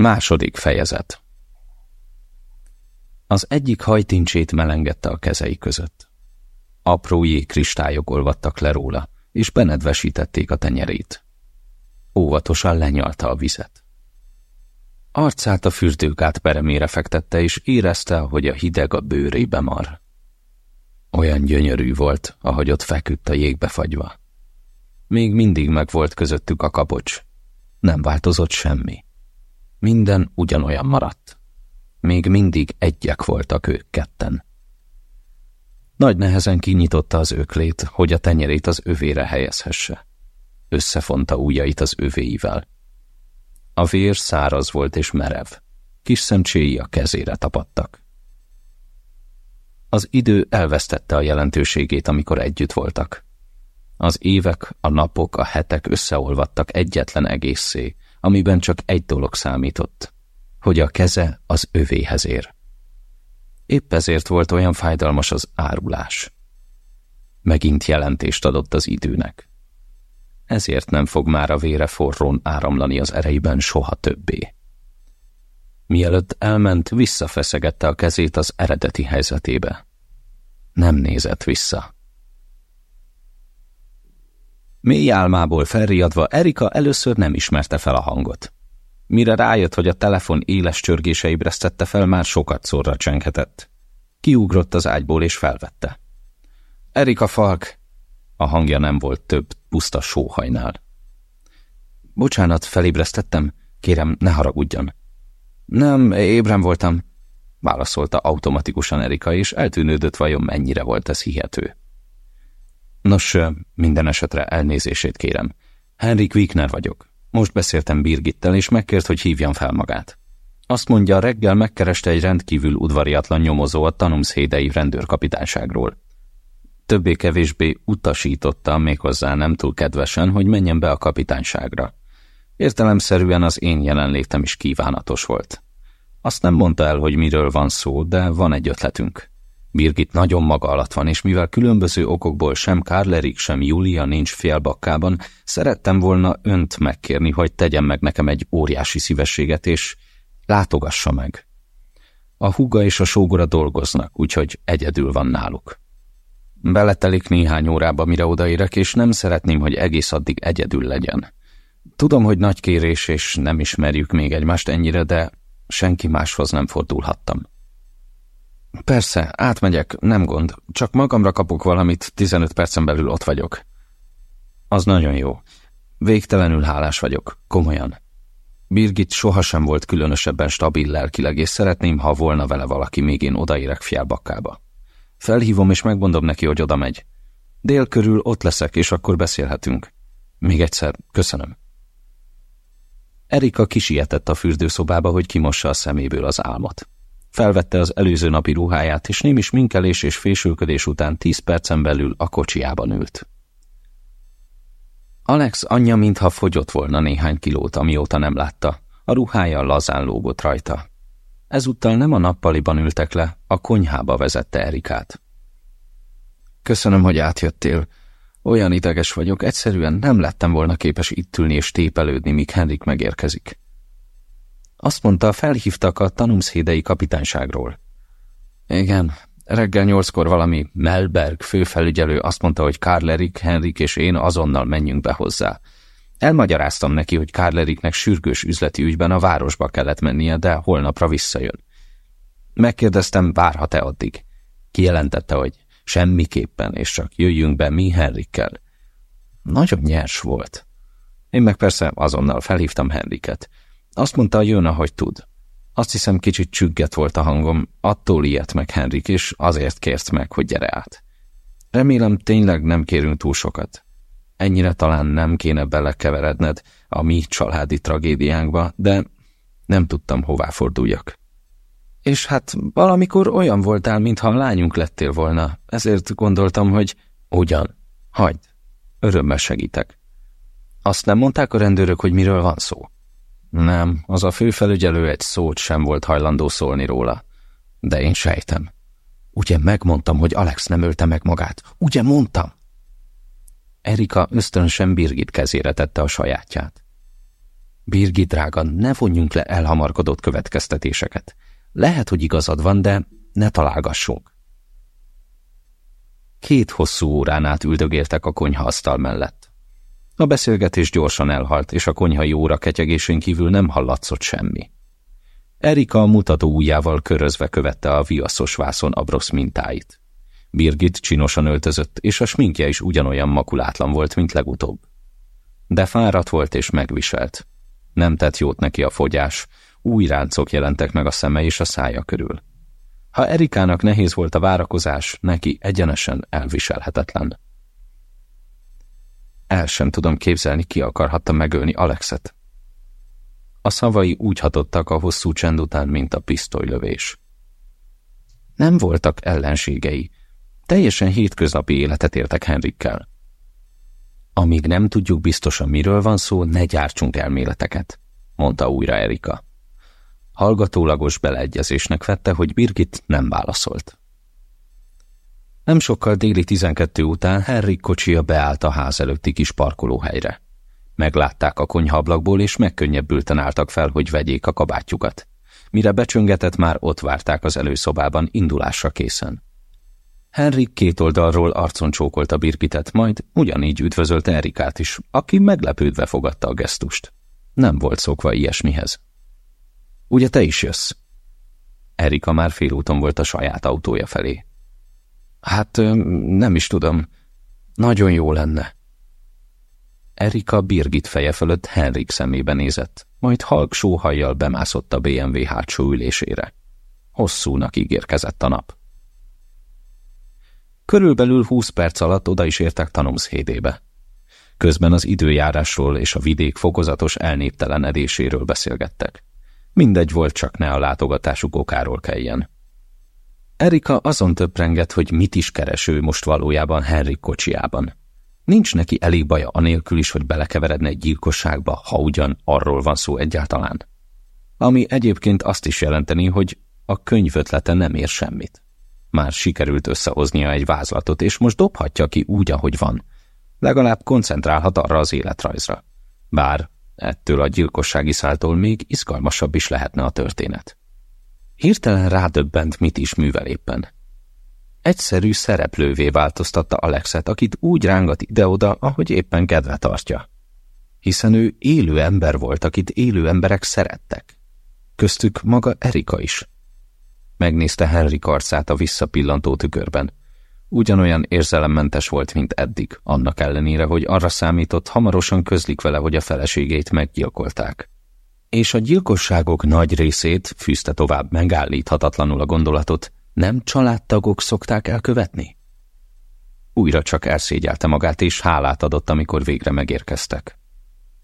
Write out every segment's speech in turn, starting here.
Második fejezet Az egyik hajtincsét melengedte a kezei között. Apró jégkristályok olvadtak le róla, és benedvesítették a tenyerét. Óvatosan lenyalta a vizet. Arcát a fürdőkát peremére fektette, és érezte, hogy a hideg a bőrébe mar. Olyan gyönyörű volt, ahogy ott feküdt a jégbe fagyva. Még mindig megvolt közöttük a kapocs. Nem változott semmi. Minden ugyanolyan maradt. Még mindig egyek voltak ők ketten. Nagy nehezen kinyitotta az öklét, hogy a tenyerét az övére helyezhesse. Összefonta ujjait az övéivel. A vér száraz volt és merev. Kis szemcséi a kezére tapadtak. Az idő elvesztette a jelentőségét, amikor együtt voltak. Az évek, a napok, a hetek összeolvadtak egyetlen egészé, amiben csak egy dolog számított, hogy a keze az övéhez ér. Épp ezért volt olyan fájdalmas az árulás. Megint jelentést adott az időnek. Ezért nem fog már a vére forrón áramlani az ereiben soha többé. Mielőtt elment, visszafeszegette a kezét az eredeti helyzetébe. Nem nézett vissza. Mély álmából felriadva Erika először nem ismerte fel a hangot. Mire rájött, hogy a telefon éles csörgése ébresztette fel, már sokat szorra csenghetett. Kiugrott az ágyból és felvette. Erika Falk! A hangja nem volt több, puszta sóhajnál. Bocsánat, felébresztettem, kérem, ne haragudjon. Nem, ébren voltam, válaszolta automatikusan Erika, és eltűnődött vajon mennyire volt ez hihető. Nos, minden esetre elnézését kérem. Henrik Wigner vagyok. Most beszéltem Birgittel, és megkért, hogy hívjam fel magát. Azt mondja, reggel megkereste egy rendkívül udvariatlan nyomozó a Tanumszhédei rendőrkapitányságról. Többé-kevésbé utasította méghozzá nem túl kedvesen, hogy menjen be a kapitányságra. Értelemszerűen az én jelenlétem is kívánatos volt. Azt nem mondta el, hogy miről van szó, de van egy ötletünk. Birgit nagyon maga alatt van, és mivel különböző okokból sem Kárlerik, sem Julia nincs félbakkában, szerettem volna önt megkérni, hogy tegyen meg nekem egy óriási szívességet, és látogassa meg. A húga és a sógora dolgoznak, úgyhogy egyedül van náluk. Beletelik néhány órába, mire odaérek, és nem szeretném, hogy egész addig egyedül legyen. Tudom, hogy nagy kérés, és nem ismerjük még egymást ennyire, de senki máshoz nem fordulhattam. Persze, átmegyek, nem gond. Csak magamra kapok valamit, 15 percen belül ott vagyok. Az nagyon jó. Végtelenül hálás vagyok, komolyan. Birgit sohasem volt különösebben stabil lelkileg, és szeretném, ha volna vele valaki, még én odaérek fiálbakkába. Felhívom, és megmondom neki, hogy oda megy. Dél körül ott leszek, és akkor beszélhetünk. Még egyszer, köszönöm. Erika kisietett a fürdőszobába, hogy kimossa a szeméből az álmot. Felvette az előző napi ruháját, és némi sminkelés és fésülködés után tíz percen belül a kocsiában ült. Alex anyja mintha fogyott volna néhány kilót, amióta nem látta. A ruhája lazán lógott rajta. Ezúttal nem a nappaliban ültek le, a konyhába vezette Erikát. Köszönöm, hogy átjöttél. Olyan ideges vagyok, egyszerűen nem lettem volna képes itt ülni és tépelődni, míg Henrik megérkezik. Azt mondta, felhívtak a tanumszhédei kapitányságról. Igen, reggel nyolckor valami Melberg főfelügyelő azt mondta, hogy Karlerik, Henrik és én azonnal menjünk be hozzá. Elmagyaráztam neki, hogy Karleriknek sürgős üzleti ügyben a városba kellett mennie, de holnapra visszajön. Megkérdeztem, várhat-e addig. Kijelentette, hogy semmiképpen, és csak jöjjünk be mi Henrikkel. Nagyon nyers volt. Én meg persze azonnal felhívtam Henriket. Azt mondta, jön, ahogy tud. Azt hiszem, kicsit csügget volt a hangom, attól ilyet meg Henrik, és azért kért meg, hogy gyere át. Remélem, tényleg nem kérünk túl sokat. Ennyire talán nem kéne belekeveredned a mi családi tragédiánkba, de nem tudtam, hová forduljak. És hát valamikor olyan voltál, mintha a lányunk lettél volna, ezért gondoltam, hogy ugyan, hagyd, örömmel segítek. Azt nem mondták a rendőrök, hogy miről van szó? Nem, az a főfelügyelő egy szót sem volt hajlandó szólni róla. De én sejtem. Ugye megmondtam, hogy Alex nem ölte meg magát? Ugye mondtam? Erika ösztönösen Birgit kezére tette a sajátját. Birgi drága, ne vonjunk le elhamarkodott következtetéseket. Lehet, hogy igazad van, de ne találgassunk. Két hosszú órán át üldögéltek a konyhaasztal mellett. A beszélgetés gyorsan elhalt, és a konyhai óra ketyegésén kívül nem hallatszott semmi. Erika a mutató ujjával körözve követte a viaszos vászon Abrosz mintáit. Birgit csinosan öltözött, és a sminkje is ugyanolyan makulátlan volt, mint legutóbb. De fáradt volt és megviselt. Nem tett jót neki a fogyás, új ráncok jelentek meg a szeme és a szája körül. Ha Erikának nehéz volt a várakozás, neki egyenesen elviselhetetlen. El sem tudom képzelni, ki akarhatta megölni Alexet. A szavai úgy hatottak a hosszú csend után, mint a pisztolylövés. Nem voltak ellenségei, teljesen hétköznapi életet éltek Henrikkel. Amíg nem tudjuk biztosan, miről van szó, ne gyártsunk elméleteket, mondta újra Erika. Hallgatólagos beleegyezésnek vette, hogy Birgit nem válaszolt. Nem sokkal déli tizenkettő után Henrik kocsia beállt a ház előtti kis parkolóhelyre. Meglátták a konyhablakból, és megkönnyebbülten álltak fel, hogy vegyék a kabátjukat. Mire becsöngetett, már ott várták az előszobában indulásra készen. Henrik két oldalról arcon csókolta Birgitet, majd ugyanígy üdvözölte Erikát is, aki meglepődve fogadta a gesztust. Nem volt szokva ilyesmihez. Ugye te is jössz? Erika már félúton volt a saját autója felé. Hát nem is tudom. Nagyon jó lenne. Erika Birgit feje fölött Henrik szemébe nézett, majd halk sóhajjal bemászott a BMW hátsó ülésére. Hosszúnak ígérkezett a nap. Körülbelül húsz perc alatt oda is értek Tanumszhédébe. Közben az időjárásról és a vidék fokozatos elnéptelenedéséről beszélgettek. Mindegy volt, csak ne a látogatásuk okáról kelljen. Erika azon töprengett, hogy mit is kereső most valójában Henrik kocsiában. Nincs neki elég baja anélkül is, hogy belekeveredne egy gyilkosságba, ha ugyan arról van szó egyáltalán. Ami egyébként azt is jelenteni, hogy a könyv ötlete nem ér semmit. Már sikerült összehoznia egy vázlatot, és most dobhatja ki úgy, ahogy van. Legalább koncentrálhat arra az életrajzra. Bár ettől a gyilkossági száltól még izgalmasabb is lehetne a történet. Hirtelen rádöbbent, mit is művel éppen. Egyszerű szereplővé változtatta Alexet, akit úgy rángat ide-oda, ahogy éppen kedve tartja. Hiszen ő élő ember volt, akit élő emberek szerettek. Köztük maga Erika is. Megnézte Henry arcát a visszapillantó tükörben. Ugyanolyan érzelemmentes volt, mint eddig, annak ellenére, hogy arra számított, hamarosan közlik vele, hogy a feleségét meggyilkolták. És a gyilkosságok nagy részét, fűzte tovább megállíthatatlanul a gondolatot, nem családtagok szokták elkövetni? Újra csak elszégyelte magát, és hálát adott, amikor végre megérkeztek.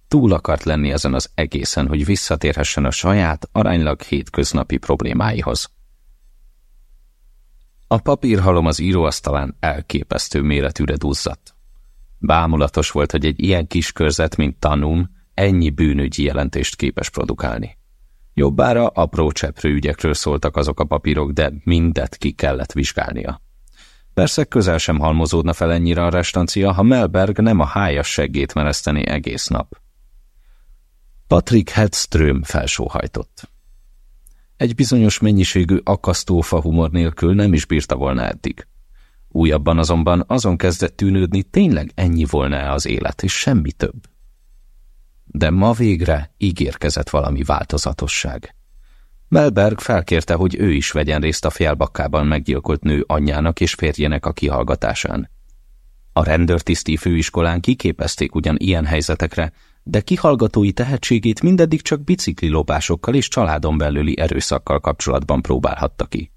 Túl akart lenni ezen az egészen, hogy visszatérhessen a saját, aránylag hétköznapi problémáihoz. A papírhalom az íróasztalán elképesztő méretűre duzzadt. Bámulatos volt, hogy egy ilyen kis körzet, mint Tanum, ennyi bűnügyi jelentést képes produkálni. Jobbára apró cseprő ügyekről szóltak azok a papírok, de mindet ki kellett vizsgálnia. Persze közel sem halmozódna fel ennyire a restancia, ha Melberg nem a hájas seggét mereszteni egész nap. Patrick Hedström felsóhajtott. Egy bizonyos mennyiségű akasztófa humor nélkül nem is bírta volna eddig. Újabban azonban azon kezdett tűnődni, tényleg ennyi volna-e az élet, és semmi több. De ma végre ígérkezett valami változatosság. Melberg felkérte, hogy ő is vegyen részt a fjelbakkában meggyilkolt nő anyjának és férjének a kihallgatásán. A rendőrtiszti főiskolán kiképezték ugyan ilyen helyzetekre, de kihallgatói tehetségét mindeddig csak bicikli lopásokkal és családon belüli erőszakkal kapcsolatban próbálhatta ki.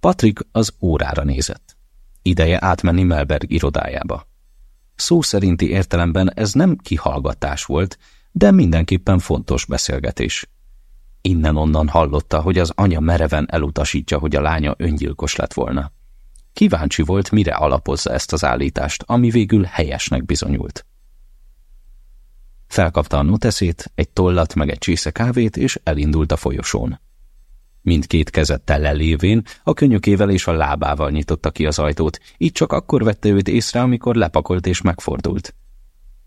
Patrick az órára nézett. Ideje átmenni Melberg irodájába. Szó szerinti értelemben ez nem kihallgatás volt, de mindenképpen fontos beszélgetés. Innen-onnan hallotta, hogy az anya mereven elutasítja, hogy a lánya öngyilkos lett volna. Kíváncsi volt, mire alapozza ezt az állítást, ami végül helyesnek bizonyult. Felkapta a noteszét, egy tollat meg egy csésze kávét, és elindult a folyosón. Mindkét kezettel lelévén, a könyökével és a lábával nyitotta ki az ajtót, így csak akkor vette őt észre, amikor lepakolt és megfordult.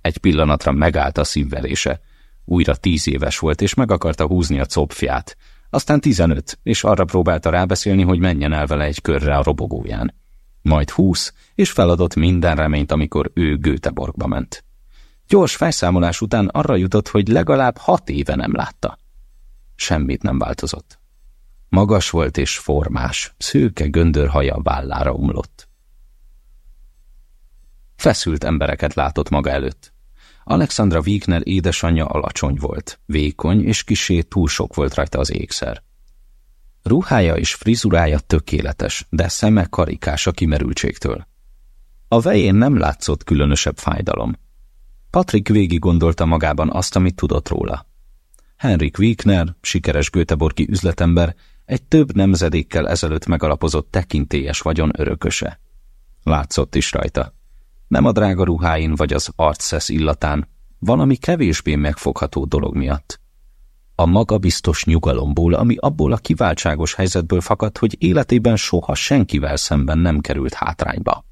Egy pillanatra megállt a szívverése. Újra tíz éves volt, és meg akarta húzni a copfját. Aztán tizenöt, és arra próbálta rábeszélni, hogy menjen el vele egy körre a robogóján. Majd húsz, és feladott minden reményt, amikor ő Göteborgba ment. Gyors felszámolás után arra jutott, hogy legalább hat éve nem látta. Semmit nem változott. Magas volt és formás, szőke göndörhaja vállára umlott. Feszült embereket látott maga előtt. Alexandra Wigner édesanyja alacsony volt, vékony és kisé túl sok volt rajta az ékszer. Ruhája és frizurája tökéletes, de szeme karikás a kimerültségtől. A vején nem látszott különösebb fájdalom. Patrick végig gondolta magában azt, amit tudott róla. Henrik Wigner, sikeres Göteborgi üzletember, egy több nemzedékkel ezelőtt megalapozott tekintélyes vagyon örököse. Látszott is rajta. Nem a drága ruháin vagy az arcszesz illatán, valami kevésbé megfogható dolog miatt. A magabiztos nyugalomból, ami abból a kiváltságos helyzetből fakadt, hogy életében soha senkivel szemben nem került hátrányba.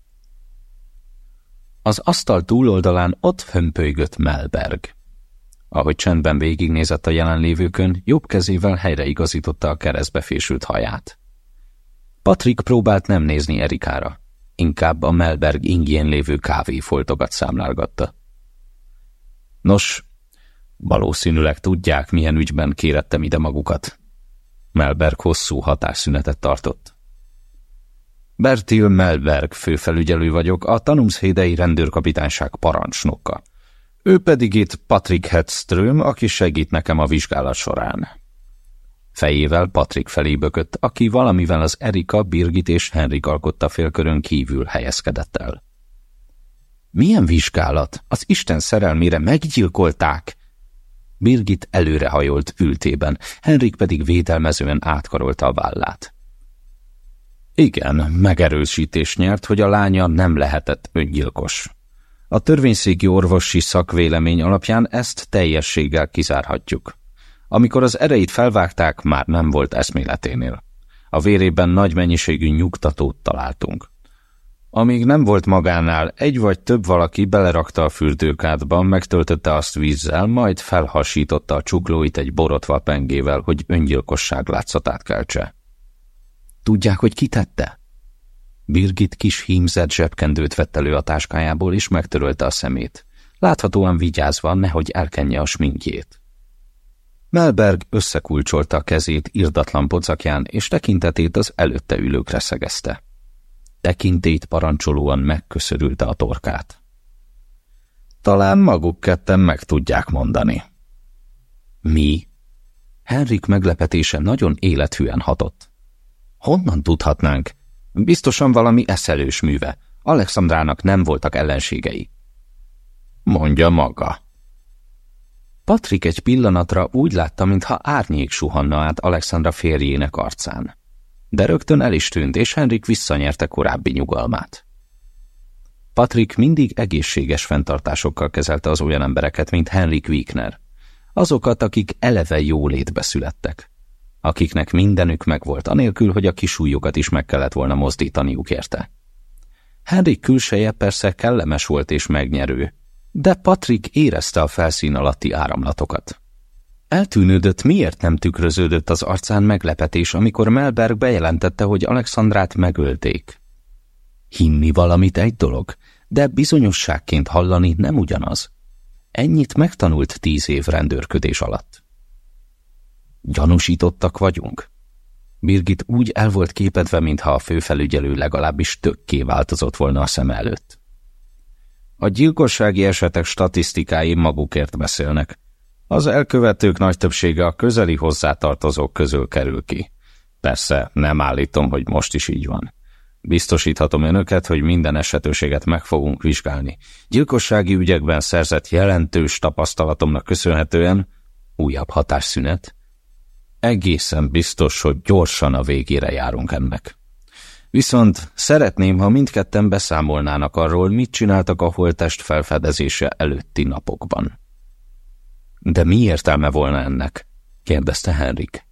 Az asztal túloldalán ott hömpölygött Melberg. Ahogy csendben végignézett a jelenlévőkön, jobb kezével helyreigazította a keresztbe fésült haját. Patrick próbált nem nézni Erikára, inkább a Melberg ingjén lévő kávéfoltogat számlálgatta. Nos, valószínűleg tudják, milyen ügyben kérettem ide magukat. Melberg hosszú hatásszünetet tartott. Bertil Melberg főfelügyelő vagyok, a Tanumshedei rendőrkapitányság parancsnoka. Ő pedig itt Patrick Hedström, aki segít nekem a vizsgálat során. Fejével Patrick felé bökött, aki valamivel az Erika, Birgit és Henrik alkotta félkörön kívül helyezkedett el. Milyen vizsgálat? Az Isten szerelmére meggyilkolták! Birgit előrehajolt ültében, Henrik pedig védelmezően átkarolta a vállát. Igen, megerősítés nyert, hogy a lánya nem lehetett öngyilkos. A törvényszéki orvosi szakvélemény alapján ezt teljességgel kizárhatjuk. Amikor az ereit felvágták, már nem volt eszméleténél. A vérében nagy mennyiségű nyugtatót találtunk. Amíg nem volt magánál, egy vagy több valaki belerakta a fürdőkádba, megtöltötte azt vízzel, majd felhasította a csuklóit egy borotva pengével, hogy öngyilkosság látszatát keltse. Tudják, hogy kitette? Birgit kis hímzett zsebkendőt vett elő a táskájából, és megtörölte a szemét. Láthatóan vigyázva, nehogy elkenje a sminkjét. Melberg összekulcsolta a kezét irdatlan pocakján, és tekintetét az előtte ülőkre szegezte. Tekintét parancsolóan megköszörülte a torkát. Talán maguk ketten meg tudják mondani. Mi? Henrik meglepetése nagyon élethűen hatott. Honnan tudhatnánk? Biztosan valami eszelős műve. Alexandrának nem voltak ellenségei. Mondja maga. Patrik egy pillanatra úgy látta, mintha árnyék suhanna át Alexandra férjének arcán. De rögtön el is tűnt, és Henrik visszanyerte korábbi nyugalmát. Patrik mindig egészséges fenntartásokkal kezelte az olyan embereket, mint Henrik Wigner. Azokat, akik eleve jólétbe születtek akiknek mindenük megvolt, anélkül, hogy a kisújukat is meg kellett volna mozdítaniuk érte. Henrik külseje persze kellemes volt és megnyerő, de Patrick érezte a felszín alatti áramlatokat. Eltűnődött, miért nem tükröződött az arcán meglepetés, amikor Melberg bejelentette, hogy Alexandrát megölték. Hinni valamit egy dolog, de bizonyosságként hallani nem ugyanaz. Ennyit megtanult tíz év rendőrködés alatt. Gyanúsítottak vagyunk? Birgit úgy el volt képedve, mintha a főfelügyelő legalábbis tökké változott volna a szem előtt. A gyilkossági esetek statisztikái magukért beszélnek. Az elkövetők nagy többsége a közeli hozzátartozók közül kerül ki. Persze, nem állítom, hogy most is így van. Biztosíthatom önöket, hogy minden esetőséget meg fogunk vizsgálni. Gyilkossági ügyekben szerzett jelentős tapasztalatomnak köszönhetően újabb hatásszünet, Egészen biztos, hogy gyorsan a végére járunk ennek. Viszont szeretném, ha mindketten beszámolnának arról, mit csináltak a holtest felfedezése előtti napokban. De mi értelme volna ennek? kérdezte Henrik.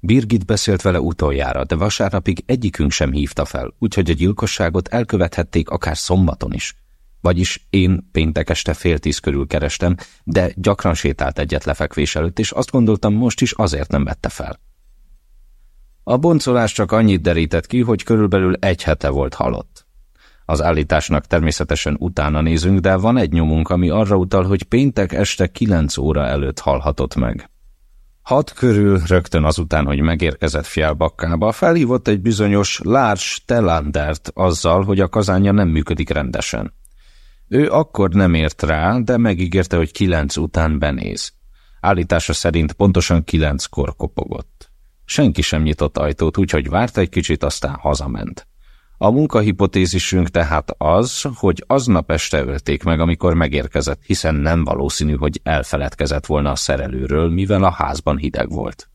Birgit beszélt vele utoljára, de vasárnapig egyikünk sem hívta fel, úgyhogy a gyilkosságot elkövethették akár szombaton is. Vagyis én péntek este fél tíz körül kerestem, de gyakran sétált egyet lefekvés előtt, és azt gondoltam, most is azért nem vette fel. A boncolás csak annyit derített ki, hogy körülbelül egy hete volt halott. Az állításnak természetesen utána nézünk, de van egy nyomunk, ami arra utal, hogy péntek este kilenc óra előtt halhatott meg. Hat körül, rögtön azután, hogy megérkezett Fjellbakkába, felhívott egy bizonyos Lars Telandert azzal, hogy a kazánja nem működik rendesen. Ő akkor nem ért rá, de megígérte, hogy kilenc után benéz. Állítása szerint pontosan kilenckor kopogott. Senki sem nyitott ajtót, úgyhogy várt egy kicsit, aztán hazament. A munkahipotézisünk tehát az, hogy aznap este ölték meg, amikor megérkezett, hiszen nem valószínű, hogy elfeledkezett volna a szerelőről, mivel a házban hideg volt.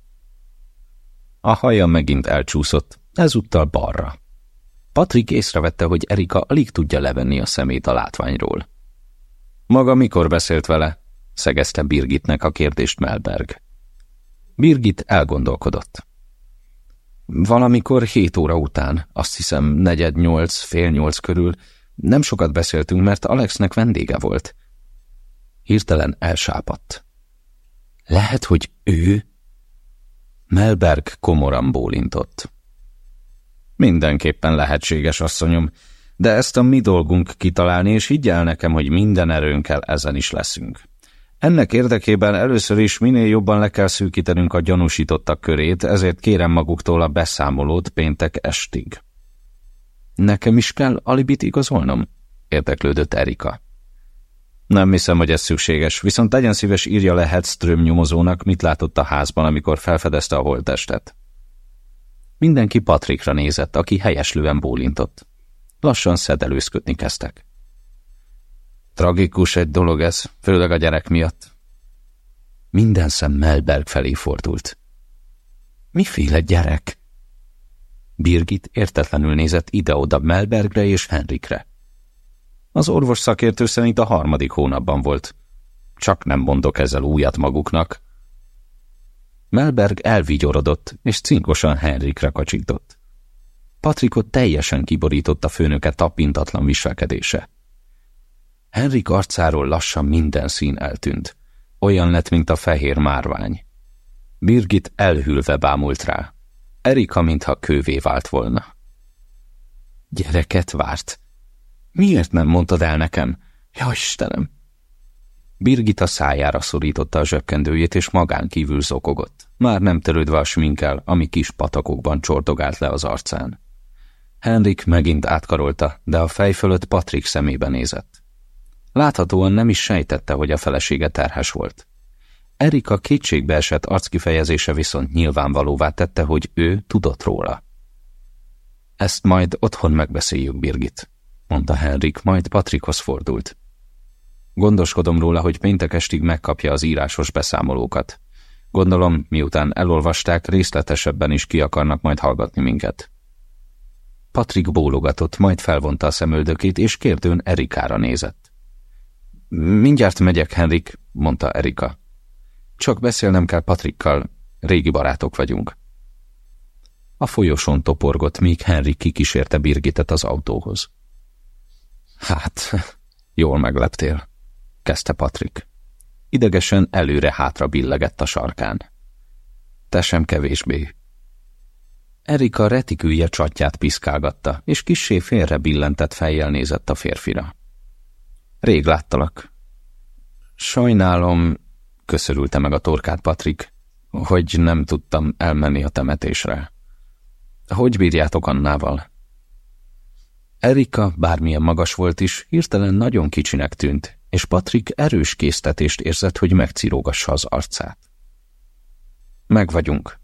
A haja megint elcsúszott, ezúttal balra. Patrik észrevette, hogy Erika alig tudja levenni a szemét a látványról. Maga mikor beszélt vele? szegezte Birgitnek a kérdést Melberg. Birgit elgondolkodott. Valamikor hét óra után, azt hiszem negyed nyolc, fél nyolc körül, nem sokat beszéltünk, mert Alexnek vendége volt. Hirtelen elsápadt. Lehet, hogy ő? Melberg komoran bólintott. Mindenképpen lehetséges, asszonyom, de ezt a mi dolgunk kitalálni, és higgyel nekem, hogy minden erőnkkel ezen is leszünk. Ennek érdekében először is minél jobban le kell szűkítenünk a gyanúsítottak körét, ezért kérem maguktól a beszámolót péntek estig. Nekem is kell alibit igazolnom? érdeklődött Erika. Nem hiszem, hogy ez szükséges, viszont legyen szíves írja le Hedström nyomozónak, mit látott a házban, amikor felfedezte a holttestet. Mindenki Patrikra nézett, aki helyeslően bólintott. Lassan szedelőzködni kezdtek. Tragikus egy dolog ez, főleg a gyerek miatt. Minden szem Melberg felé fordult. Miféle gyerek? Birgit értetlenül nézett ide-oda Melbergre és Henrikre. Az orvos szakértő szerint a harmadik hónapban volt. Csak nem mondok ezzel újat maguknak. Melberg elvigyorodott, és cinkosan Henrikre kacsintott. Patrikot teljesen kiborított a főnöke tapintatlan viselkedése. Henrik arcáról lassan minden szín eltűnt. Olyan lett, mint a fehér márvány. Birgit elhűlve bámult rá. Erika, mintha kővé vált volna. Gyereket várt. Miért nem mondtad el nekem? Ja, Istenem! Birgit a szájára szorította a zsebkendőjét, és magán kívül zokogott, már nem törődve a sminkel, ami kis patakokban csordogált le az arcán. Henrik megint átkarolta, de a fej fölött Patrik szemébe nézett. Láthatóan nem is sejtette, hogy a felesége terhes volt. Erika kétségbe esett arckifejezése viszont nyilvánvalóvá tette, hogy ő tudott róla. Ezt majd otthon megbeszéljük, Birgit, mondta Henrik, majd Patrikhoz fordult. Gondoskodom róla, hogy péntek estig megkapja az írásos beszámolókat. Gondolom, miután elolvasták, részletesebben is ki akarnak majd hallgatni minket. Patrik bólogatott, majd felvonta a szemöldökét, és kérdőn Erikára nézett. Mindjárt megyek, Henrik, mondta Erika. Csak beszélnem kell Patrikkal, régi barátok vagyunk. A folyosón toporgott, míg Henrik kikísérte Birgitet az autóhoz. Hát, jól megleptél, kezdte Patrik. Idegesen előre-hátra billegett a sarkán. Te sem kevésbé. Erika retikülje csatját piszkálgatta, és kissé félre billentett fejjel nézett a férfira. Rég láttalak. Sajnálom, köszörülte meg a torkát Patrik, hogy nem tudtam elmenni a temetésre. Hogy bírjátok Annával? Erika, bármilyen magas volt is, hirtelen nagyon kicsinek tűnt, és Patrik erős késztetést érzett, hogy megcirógassa az arcát. Meg vagyunk.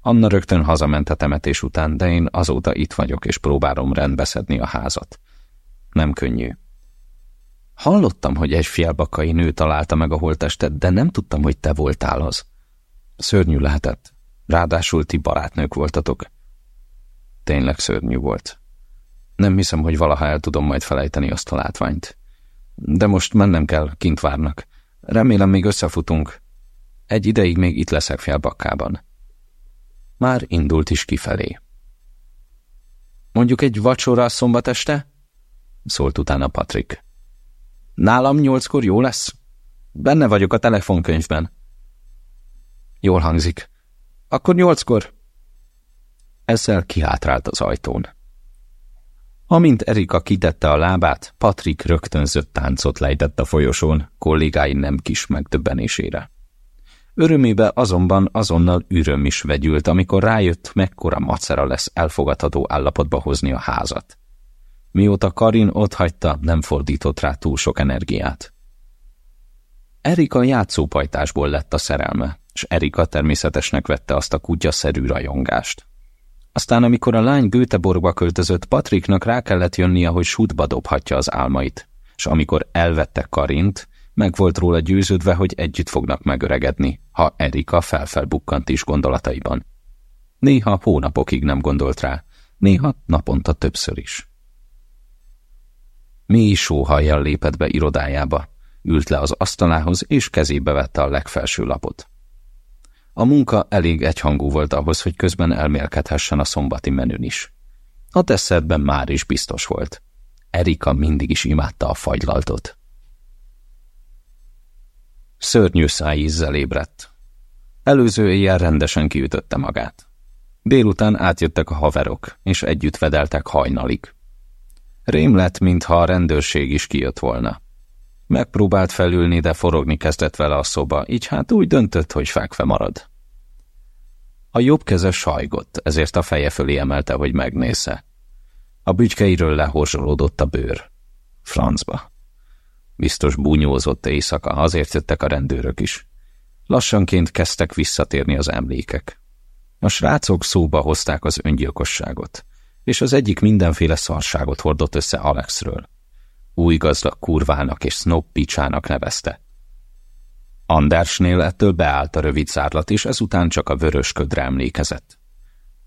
Anna rögtön hazament a temetés után, de én azóta itt vagyok, és próbálom rendbeszedni a házat. Nem könnyű. Hallottam, hogy egy fialbakai nő találta meg a holtestet, de nem tudtam, hogy te voltál az. Szörnyű lehetett. Ráadásul ti barátnők voltatok. Tényleg szörnyű volt. Nem hiszem, hogy valaha el tudom majd felejteni azt a látványt. De most mennem kell, kint várnak. Remélem még összefutunk. Egy ideig még itt leszek félbakkában. Már indult is kifelé. Mondjuk egy vacsora szombat este? Szólt utána Patrik. Nálam nyolckor jó lesz? Benne vagyok a telefonkönyvben. Jól hangzik. Akkor nyolckor. Ezzel kihátrált az ajtón. Amint Erika kitette a lábát, Patrik rögtönzött táncot lejtett a folyosón, kollégái nem kis megdöbbenésére. Örömébe azonban azonnal üröm is vegyült, amikor rájött, mekkora macera lesz elfogadható állapotba hozni a házat. Mióta Karin otthagyta, nem fordított rá túl sok energiát. Erika játszópajtásból lett a szerelme, és Erika természetesnek vette azt a kutyaszerű rajongást. Aztán, amikor a lány Göteborgba költözött, Patriknak rá kellett jönnie, hogy sútba dobhatja az álmait, és amikor elvette Karint, meg volt róla győződve, hogy együtt fognak megöregedni, ha Erika felfelbukkant is gondolataiban. Néha hónapokig nem gondolt rá, néha naponta többször is. Mély sóhajjal lépett be irodájába, ült le az asztalához, és kezébe vette a legfelső lapot. A munka elég egyhangú volt ahhoz, hogy közben elmélkedhessen a szombati menün is. A desszertben már is biztos volt. Erika mindig is imádta a fagylaltot. Szörnyű szájízzel ébredt. Előző éjjel rendesen kiütötte magát. Délután átjöttek a haverok, és együtt vedeltek hajnalig. Rém lett, mintha a rendőrség is kijött volna. Megpróbált felülni, de forogni kezdett vele a szoba, így hát úgy döntött, hogy fekve marad. A jobb keze sajgott, ezért a feje fölé emelte, hogy megnézze. A bütykeiről lehorzsolódott a bőr. Francba. Biztos búnyózott éjszaka, azért jöttek a rendőrök is. Lassanként kezdtek visszatérni az emlékek. A srácok szóba hozták az öngyilkosságot, és az egyik mindenféle szarságot hordott össze Alexről. Új gazdag kurvának és snob picsának nevezte. Andersnél ettől beállt a rövid zárlat, és ezután csak a vörös ködre emlékezett.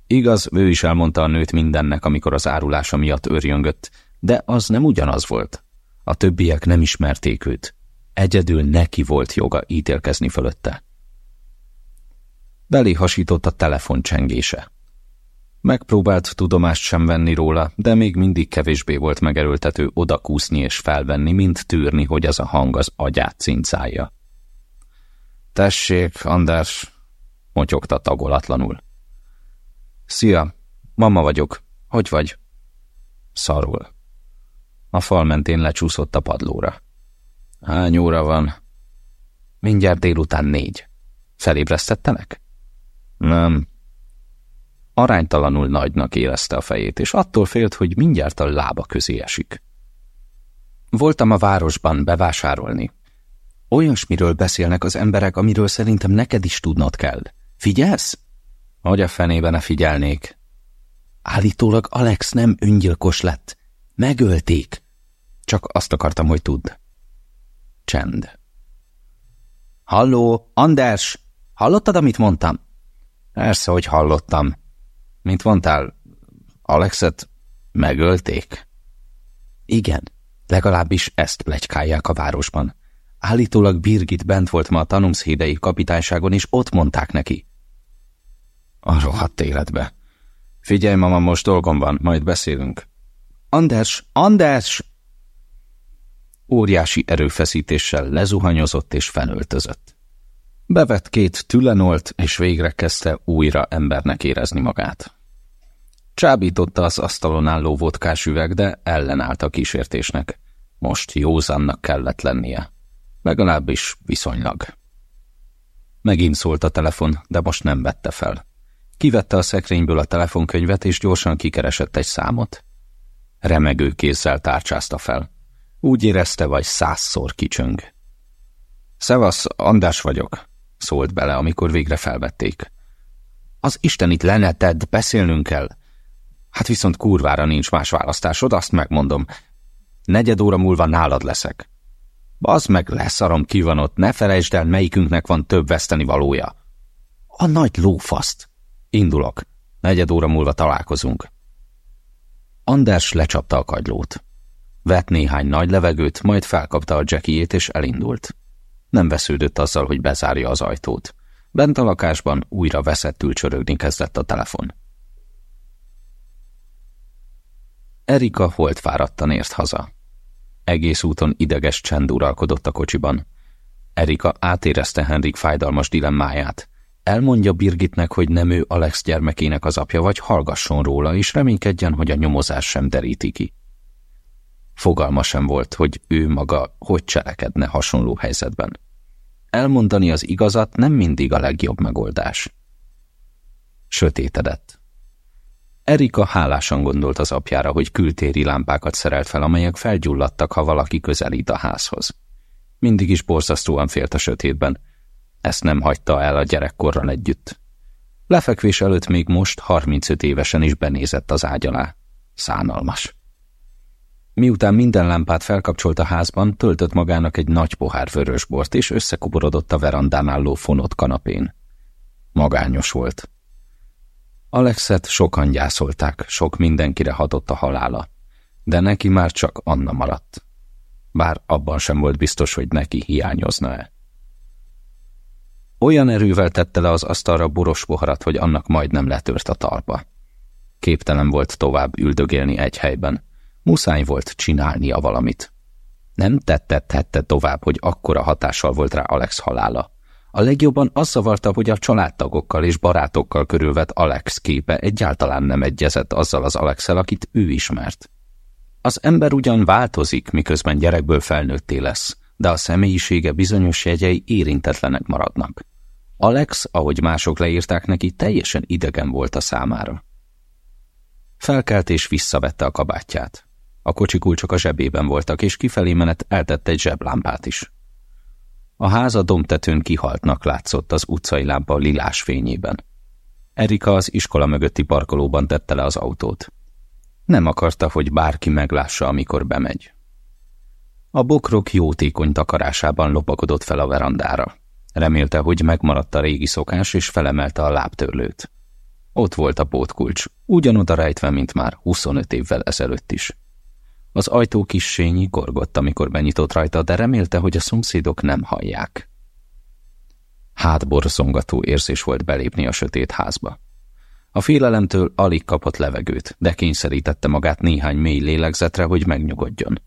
Igaz, ő is elmondta a nőt mindennek, amikor az árulása miatt őrjöngött, de az nem ugyanaz volt. A többiek nem ismerték őt. Egyedül neki volt joga ítélkezni fölötte. Belé hasított a telefon csengése. Megpróbált tudomást sem venni róla, de még mindig kevésbé volt megerőltető odakúszni és felvenni, mint tűrni, hogy az a hang az agyát cincálja. Tessék, András, motyogta tagolatlanul. Szia, mama vagyok. Hogy vagy? Szarul. A fal mentén lecsúszott a padlóra. Hány óra van? Mindjárt délután négy. Felébresztettenek? Nem. Aránytalanul nagynak érezte a fejét, és attól félt, hogy mindjárt a lába közé esik. Voltam a városban bevásárolni. Olyasmiről beszélnek az emberek, amiről szerintem neked is tudnod kell. Figyelsz? Hogy a fenében ne figyelnék. Állítólag Alex nem öngyilkos lett. Megölték. Csak azt akartam, hogy tudd. Csend. Halló, Anders! Hallottad, amit mondtam? Persze, hogy hallottam. Mint mondtál, Alexet megölték? Igen, legalábbis ezt plegykálják a városban. Állítólag Birgit bent volt ma a tanumszhédei kapitányságon, és ott mondták neki. A rohadt életbe. Figyelj, mama, most dolgom van, majd beszélünk. Anders, Anders! Óriási erőfeszítéssel lezuhanyozott és fenöltözött. Bevett két tülenolt, és végre kezdte újra embernek érezni magát. Csábította az asztalon álló vodkás üveg, de ellenállt a kísértésnek. Most józannak kellett lennie. Legalábbis viszonylag. Megint szólt a telefon, de most nem vette fel. Kivette a szekrényből a telefonkönyvet, és gyorsan kikeresett egy számot. Remegő kézzel tárcsázta fel. Úgy érezte, vagy százszor kicsöng. Szevasz, Andás vagyok, szólt bele, amikor végre felvették. Az Istenit leneted, beszélnünk kell. Hát viszont kurvára nincs más választásod, azt megmondom. Negyed óra múlva nálad leszek. Bazd meg, leszarom ki van ott, ne felejtsd el, melyikünknek van több veszteni valója. A nagy lófaszt. Indulok. Negyed óra múlva találkozunk. Anders lecsapta a kagylót. Vett néhány nagy levegőt, majd felkapta a jackiét és elindult. Nem vesződött azzal, hogy bezárja az ajtót. Bent a lakásban újra veszettül csörögni kezdett a telefon. Erika holt fáradtan ért haza. Egész úton ideges csend uralkodott a kocsiban. Erika átérezte Henrik fájdalmas dilemmáját. Elmondja Birgitnek, hogy nem ő Alex gyermekének az apja, vagy hallgasson róla, és reménykedjen, hogy a nyomozás sem deríti ki. Fogalma sem volt, hogy ő maga hogy cselekedne hasonló helyzetben. Elmondani az igazat nem mindig a legjobb megoldás. Sötétedett. Erika hálásan gondolt az apjára, hogy kültéri lámpákat szerelt fel, amelyek felgyulladtak, ha valaki közelít a házhoz. Mindig is borzasztóan félt a sötétben. Ezt nem hagyta el a gyerekkorral együtt. Lefekvés előtt még most, 35 évesen is benézett az ágy alá. Szánalmas. Miután minden lámpát felkapcsolt a házban, töltött magának egy nagy pohár vörösbort, és összekuborodott a verandán álló fonott kanapén. Magányos volt. Alexet sokan gyászolták, sok mindenkire hatott a halála, de neki már csak Anna maradt. Bár abban sem volt biztos, hogy neki hiányozna-e. Olyan erővel tette le az asztalra boros poharat, hogy annak majdnem letört a talpa. Képtelen volt tovább üldögélni egy helyben. Muszáj volt csinálnia valamit. Nem tettethette tovább, hogy akkora hatással volt rá Alex halála. A legjobban az zavarta, hogy a családtagokkal és barátokkal körülvett Alex képe egyáltalán nem egyezett azzal az Alexel, akit ő ismert. Az ember ugyan változik, miközben gyerekből felnőtté lesz, de a személyisége bizonyos jegyei érintetlenek maradnak. Alex, ahogy mások leírták neki, teljesen idegen volt a számára. Felkelt és visszavette a kabátját. A kocsi kulcsok a zsebében voltak, és kifelé menet eltette egy zseblámpát is. A háza domtetőn kihaltnak látszott az utcai lámpa lilás fényében. Erika az iskola mögötti parkolóban tette le az autót. Nem akarta, hogy bárki meglássa, amikor bemegy. A bokrok jótékony takarásában lopakodott fel a verandára. Remélte, hogy megmaradt a régi szokás, és felemelte a lábtörlőt. Ott volt a pótkulcs, ugyanoda rejtve, mint már 25 évvel ezelőtt is. Az ajtó kissényi gorgott, amikor benyitott rajta, de remélte, hogy a szomszédok nem hallják. Hátborzongató érzés volt belépni a sötét házba. A félelemtől alig kapott levegőt, de kényszerítette magát néhány mély lélegzetre, hogy megnyugodjon.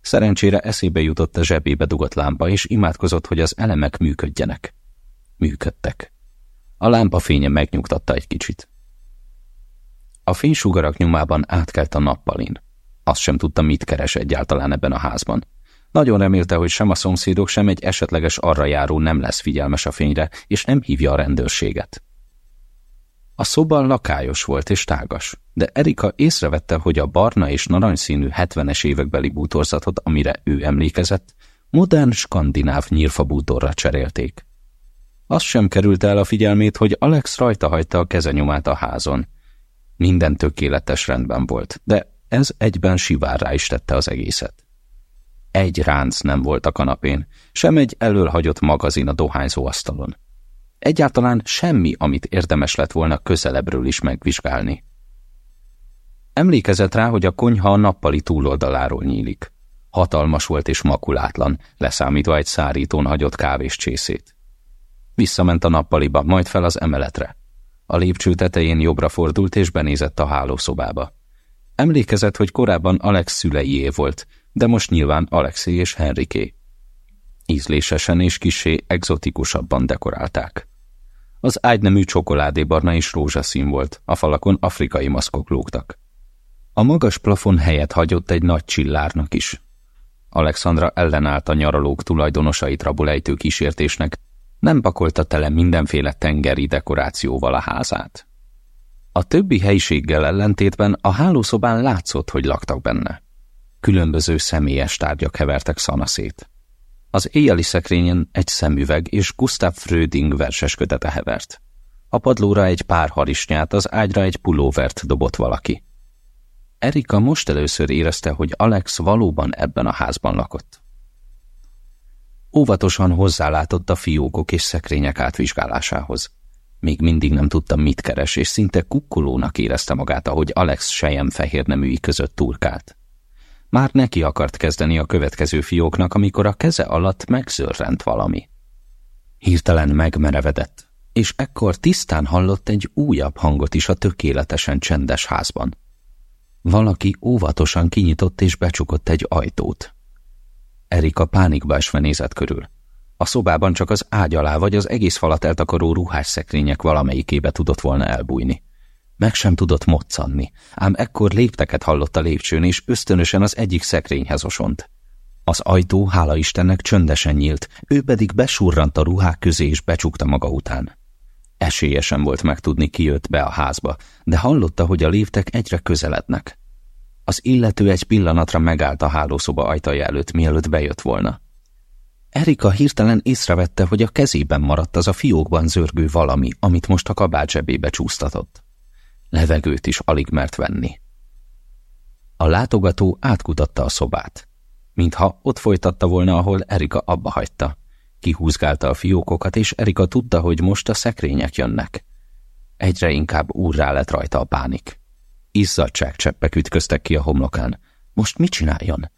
Szerencsére eszébe jutott a zsebébe dugott lámpa, és imádkozott, hogy az elemek működjenek. Működtek. A lámpa fénye megnyugtatta egy kicsit. A fénysugarak nyomában átkelt a nappalin. Azt sem tudta, mit keres egyáltalán ebben a házban. Nagyon remélte, hogy sem a szomszédok, sem egy esetleges arra járó nem lesz figyelmes a fényre, és nem hívja a rendőrséget. A szoba lakályos volt és tágas, de Erika észrevette, hogy a barna és narancsszínű 70-es évekbeli bútorzatot, amire ő emlékezett, modern skandináv nyírfabútorra cserélték. Az sem került el a figyelmét, hogy Alex rajta hagyta a kezenyomát a házon. Minden tökéletes rendben volt, de ez egyben sivárrá is tette az egészet. Egy ránc nem volt a kanapén, sem egy elölhagyott magazin a dohányzó asztalon. Egyáltalán semmi, amit érdemes lett volna közelebbről is megvizsgálni. Emlékezett rá, hogy a konyha a nappali túloldaláról nyílik. Hatalmas volt és makulátlan, leszámítva egy szárítón hagyott kávés csészét. Visszament a nappaliba, majd fel az emeletre. A lépcső tetején jobbra fordult és benézett a hálószobába. Emlékezett, hogy korábban Alex szüleié volt, de most nyilván Alexé és Henriké. Ízlésesen és kisé exotikusabban dekorálták. Az ágynemű csokoládébarna és rózsaszín volt, a falakon afrikai maszkok lógtak. A magas plafon helyet hagyott egy nagy csillárnak is. Alexandra ellenállt a nyaralók tulajdonosait rabulejtő kísértésnek, nem pakolta tele mindenféle tengeri dekorációval a házát. A többi helyiséggel ellentétben a hálószobán látszott, hogy laktak benne. Különböző személyes tárgyak hevertek szanaszét. Az éjjeli szekrényen egy szemüveg és Gustav Fröding verses kötete hevert. A padlóra egy pár harisnyát, az ágyra egy pulóvert dobott valaki. Erika most először érezte, hogy Alex valóban ebben a házban lakott. Óvatosan hozzálátott a fiókok és szekrények átvizsgálásához. Még mindig nem tudta, mit keres, és szinte kukkolónak érezte magát, ahogy Alex sejem fehér neműi között turkált. Már neki akart kezdeni a következő fióknak, amikor a keze alatt megzörrent valami. Hirtelen megmerevedett, és ekkor tisztán hallott egy újabb hangot is a tökéletesen csendes házban. Valaki óvatosan kinyitott és becsukott egy ajtót. Erika pánikba esve nézett körül. A szobában csak az ágy alá vagy az egész falat eltakaró ruhás szekrények valamelyikébe tudott volna elbújni. Meg sem tudott moccanni, ám ekkor lépteket hallott a lépcsőn, és ösztönösen az egyik szekrényhez osont. Az ajtó, hála Istennek, csöndesen nyílt, ő pedig besurrant a ruhák közé és becsukta maga után. Esélyesen volt megtudni, ki jött be a házba, de hallotta, hogy a léptek egyre közelednek. Az illető egy pillanatra megállt a hálószoba ajtaja előtt, mielőtt bejött volna. Erika hirtelen észrevette, hogy a kezében maradt az a fiókban zörgő valami, amit most a kabát zsebébe csúsztatott. Levegőt is alig mert venni. A látogató átkutatta a szobát, mintha ott folytatta volna, ahol Erika abba hagyta. Kihúzgálta a fiókokat, és Erika tudta, hogy most a szekrények jönnek. Egyre inkább úrrá lett rajta a pánik. Izzadságcseppek ütköztek ki a homlokán. Most mit csináljon?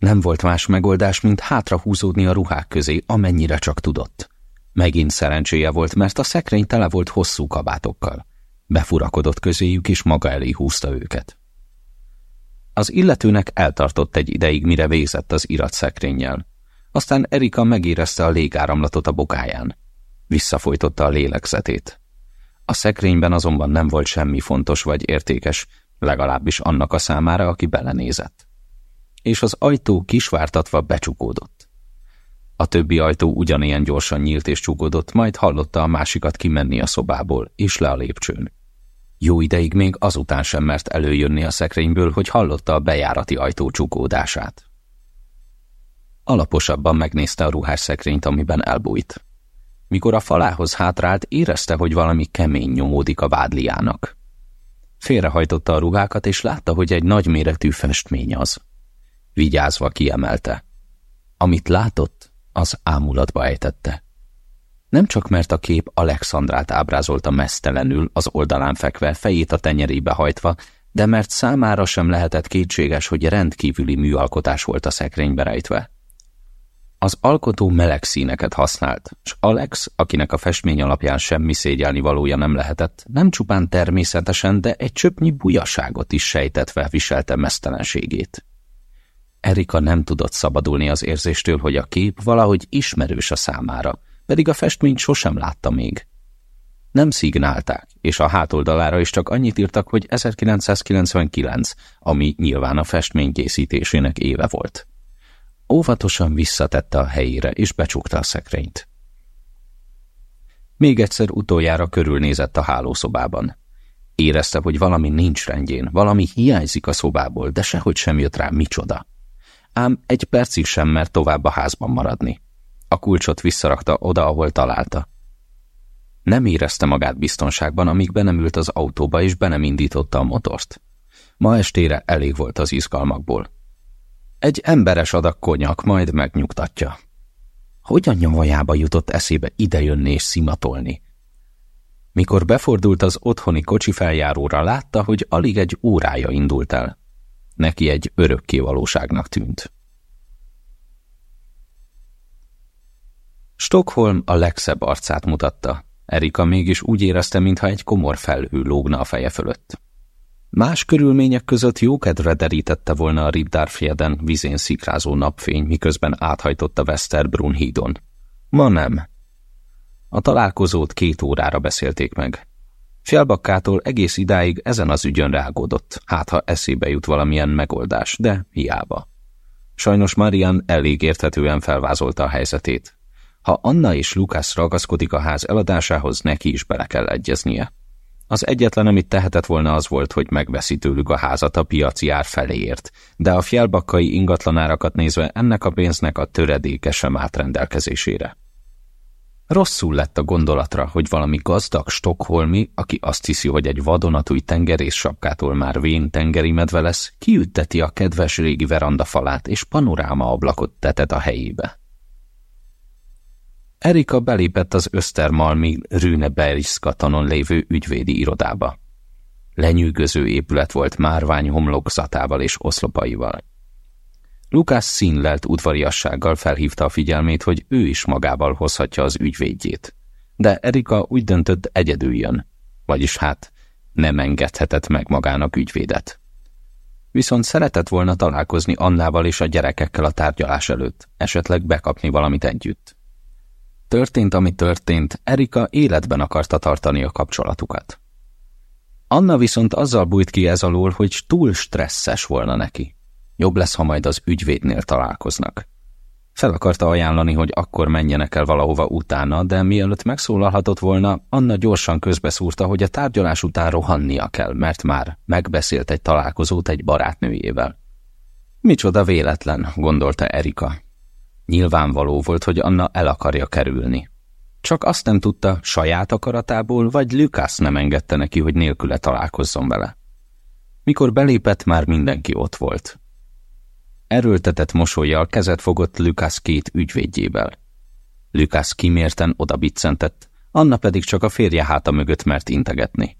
Nem volt más megoldás, mint hátrahúzódni a ruhák közé, amennyire csak tudott. Megint szerencséje volt, mert a szekrény tele volt hosszú kabátokkal. Befurakodott közéjük, és maga elé húzta őket. Az illetőnek eltartott egy ideig, mire végzett az iratszekrényjel. Aztán Erika megérezte a légáramlatot a bokáján. Visszafolytotta a lélegzetét. A szekrényben azonban nem volt semmi fontos vagy értékes, legalábbis annak a számára, aki belenézett. És az ajtó kisvártatva becsukódott. A többi ajtó ugyanilyen gyorsan nyílt és csukódott, majd hallotta a másikat kimenni a szobából, és le a lépcsőn. Jó ideig még azután sem mert előjönni a szekrényből, hogy hallotta a bejárati ajtó csukódását. Alaposabban megnézte a ruhás szekrényt, amiben elbújt. Mikor a falához hátrált, érezte, hogy valami kemény nyomódik a vádliának. Félrehajtotta a ruhákat, és látta, hogy egy nagyméretű festmény az. Vigyázva kiemelte. Amit látott, az ámulatba ejtette. Nem csak mert a kép Alexandrát ábrázolta mesztelenül, az oldalán fekve, fejét a tenyerébe hajtva, de mert számára sem lehetett kétséges, hogy rendkívüli műalkotás volt a szekrénybe rejtve. Az alkotó meleg színeket használt, és Alex, akinek a festmény alapján semmi szégyelni valója nem lehetett, nem csupán természetesen, de egy csöpnyi bujaságot is sejtetve viselte mesztelenségét. Erika nem tudott szabadulni az érzéstől, hogy a kép valahogy ismerős a számára, pedig a festményt sosem látta még. Nem szignálták, és a hátoldalára is csak annyit írtak, hogy 1999, ami nyilván a festmény készítésének éve volt. Óvatosan visszatette a helyére, és becsukta a szekrényt. Még egyszer utoljára körülnézett a hálószobában. Érezte, hogy valami nincs rendjén, valami hiányzik a szobából, de sehogy sem jött rá micsoda. Ám egy percig sem mert tovább a házban maradni. A kulcsot visszarakta oda, ahol találta. Nem érezte magát biztonságban, amíg be nem ült az autóba és be nem indította a motort. Ma estére elég volt az izgalmakból. Egy emberes adag konyak majd megnyugtatja. Hogyan nyavajába jutott eszébe idejönni és szimatolni? Mikor befordult az otthoni kocsi feljáróra, látta, hogy alig egy órája indult el. Neki egy örökkévalóságnak tűnt. Stockholm a legszebb arcát mutatta. Erika mégis úgy érezte, mintha egy komor felhő lógna a feje fölött. Más körülmények között jókedvre derítette volna a Ribdárfjeden vizén szikrázó napfény, miközben áthajtott a Westerbrunn hídon. Ma nem. A találkozót két órára beszélték meg. Fjellbakkától egész idáig ezen az ügyön rágódott, hát ha eszébe jut valamilyen megoldás, de hiába. Sajnos Marian elég érthetően felvázolta a helyzetét. Ha Anna és Lukász ragaszkodik a ház eladásához, neki is bele kell egyeznie. Az egyetlen, amit tehetett volna az volt, hogy megveszi tőlük a házat a piaci ár feléért, de a fjellbakkai ingatlanárakat nézve ennek a pénznek a töredéke sem állt rendelkezésére. Rosszul lett a gondolatra, hogy valami gazdag stokholmi, aki azt hiszi, hogy egy vadonatúj tengerész sapkától már vén tengeri medve lesz, kiütteti a kedves régi veranda falát és panoráma ablakot tetet a helyébe. Erika belépett az Östermalmi Rünebergskatanon lévő ügyvédi irodába. Lenyűgöző épület volt márvány homlokzatával és oszlopaival. Lukás színlelt udvariassággal felhívta a figyelmét, hogy ő is magával hozhatja az ügyvédjét. De Erika úgy döntött, egyedül jön. Vagyis hát nem engedhetett meg magának ügyvédet. Viszont szeretett volna találkozni Annával és a gyerekekkel a tárgyalás előtt, esetleg bekapni valamit együtt. Történt, ami történt, Erika életben akarta tartani a kapcsolatukat. Anna viszont azzal bújt ki ez alól, hogy túl stresszes volna neki. Jobb lesz, ha majd az ügyvédnél találkoznak. Fel akarta ajánlani, hogy akkor menjenek el valahova utána, de mielőtt megszólalhatott volna, Anna gyorsan közbeszúrta, hogy a tárgyalás után rohannia kell, mert már megbeszélt egy találkozót egy barátnőjével. Micsoda véletlen, gondolta Erika. Nyilvánvaló volt, hogy Anna el akarja kerülni. Csak azt nem tudta, saját akaratából, vagy Lukász nem engedte neki, hogy nélküle találkozzon vele. Mikor belépett, már mindenki ott volt. Erőltetett mosolyjal kezet fogott Lukász két ügyvédjével. Lukász kimérten oda biccentett, Anna pedig csak a férje háta mögött mert integetni.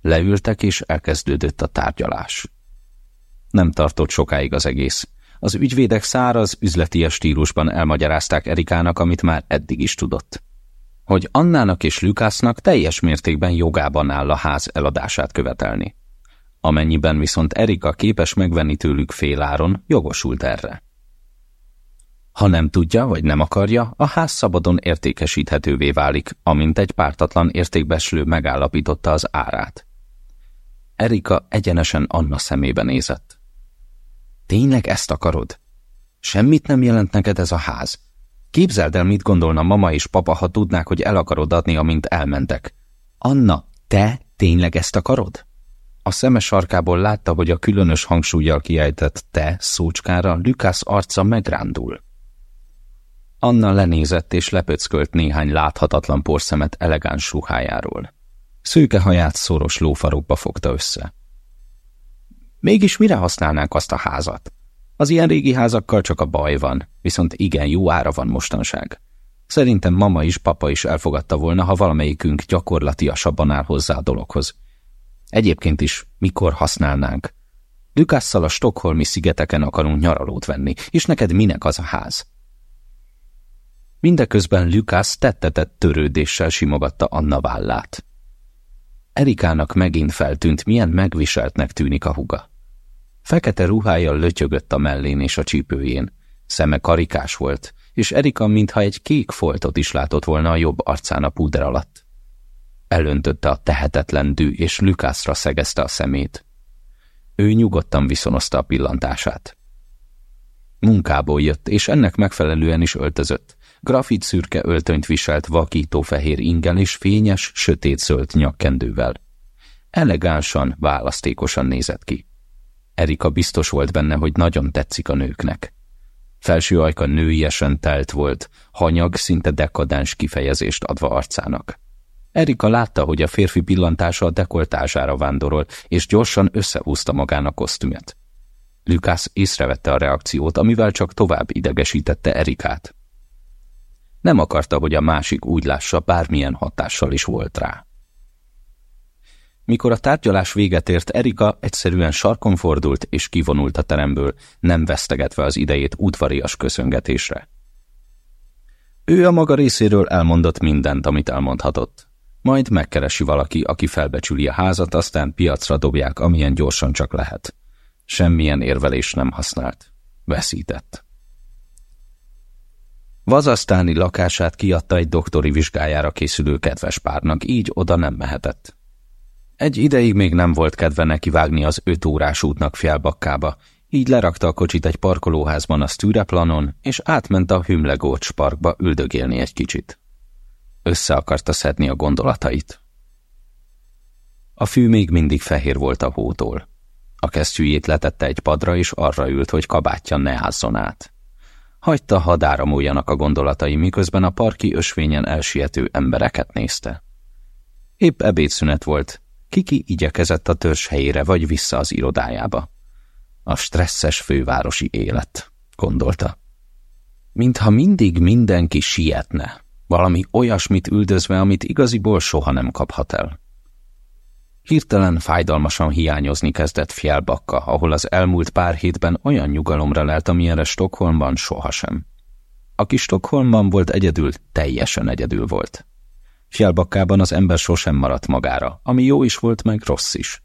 Leültek, és elkezdődött a tárgyalás. Nem tartott sokáig az egész. Az ügyvédek száraz, üzleti stílusban elmagyarázták Erikának, amit már eddig is tudott. Hogy Annának és Lukásznak teljes mértékben jogában áll a ház eladását követelni. Amennyiben viszont Erika képes megvenni tőlük féláron, jogosult erre. Ha nem tudja vagy nem akarja, a ház szabadon értékesíthetővé válik, amint egy pártatlan értékbeslő megállapította az árát. Erika egyenesen Anna szemébe nézett. Tényleg ezt akarod? Semmit nem jelent neked ez a ház? Képzeld el, mit gondolna mama és papa, ha tudnák, hogy el akarod adni, amint elmentek. Anna, te tényleg ezt akarod? A szeme sarkából látta, hogy a különös hangsúlyjal kiejtett te szócskára Lukász arca megrándul. Anna lenézett és lepöckölt néhány láthatatlan porszemet elegáns ruhájáról. Szőke haját szoros lófarokba fogta össze. Mégis mire használnánk azt a házat? Az ilyen régi házakkal csak a baj van, viszont igen jó ára van mostanság. Szerintem mama is, papa is elfogadta volna, ha valamelyikünk gyakorlatiasabban áll hozzá a dologhoz. Egyébként is mikor használnánk? Lukásszal a Stockholmi szigeteken akarunk nyaralót venni, és neked minek az a ház? Mindeközben Lukász tettetett törődéssel simogatta Anna vállát. Erikának megint feltűnt, milyen megviseltnek tűnik a huga. Fekete ruhája lötyögött a mellén és a csípőjén, szeme karikás volt, és Erika mintha egy kék foltot is látott volna a jobb arcán a púder alatt. Elöntötte a tehetetlen dű, és Lukászra szegezte a szemét. Ő nyugodtan viszonozta a pillantását. Munkából jött, és ennek megfelelően is öltözött. Grafit szürke öltönyt viselt vakító fehér ingel és fényes, sötét szölt nyakkendővel. Elegánsan, választékosan nézett ki. Erika biztos volt benne, hogy nagyon tetszik a nőknek. Felső ajka nőiesen telt volt, hanyag, szinte dekadens kifejezést adva arcának. Erika látta, hogy a férfi pillantása a dekoltására vándorol, és gyorsan összehúzta magának kosztümet. Lukász észrevette a reakciót, amivel csak tovább idegesítette Erikát. Nem akarta, hogy a másik úgy lássa, bármilyen hatással is volt rá. Mikor a tárgyalás véget ért, Erika egyszerűen sarkon fordult és kivonult a teremből, nem vesztegetve az idejét udvarias köszöngetésre. Ő a maga részéről elmondott mindent, amit elmondhatott. Majd megkeresi valaki, aki felbecsüli a házat, aztán piacra dobják, amilyen gyorsan csak lehet. Semmilyen érvelés nem használt. Veszített. Vazasztáni lakását kiadta egy doktori vizsgájára készülő kedves párnak, így oda nem mehetett. Egy ideig még nem volt kedve neki vágni az öt órás útnak fjálbakkába, így lerakta a kocsit egy parkolóházban a Stüreplanon, és átment a Hümlegócs parkba üldögélni egy kicsit. Össze akarta szedni a gondolatait. A fű még mindig fehér volt a hótól. A kesztyűjét letette egy padra, és arra ült, hogy kabátja ne ázzon át. Hagyta hadáramoljanak a gondolatai, miközben a parki ösvényen elsiető embereket nézte. Épp ebédszünet volt, Kiki igyekezett a törzs helyére vagy vissza az irodájába. A stresszes fővárosi élet, gondolta. Mintha mindig mindenki sietne, valami olyasmit üldözve, amit igaziból soha nem kaphat el. Hirtelen fájdalmasan hiányozni kezdett Fjellbakka, ahol az elmúlt pár hétben olyan nyugalomra lelt, amilyenre Stockholmban sohasem. Aki Stockholmban volt egyedül, teljesen egyedül volt. Fjellbakkában az ember sosem maradt magára, ami jó is volt, meg rossz is.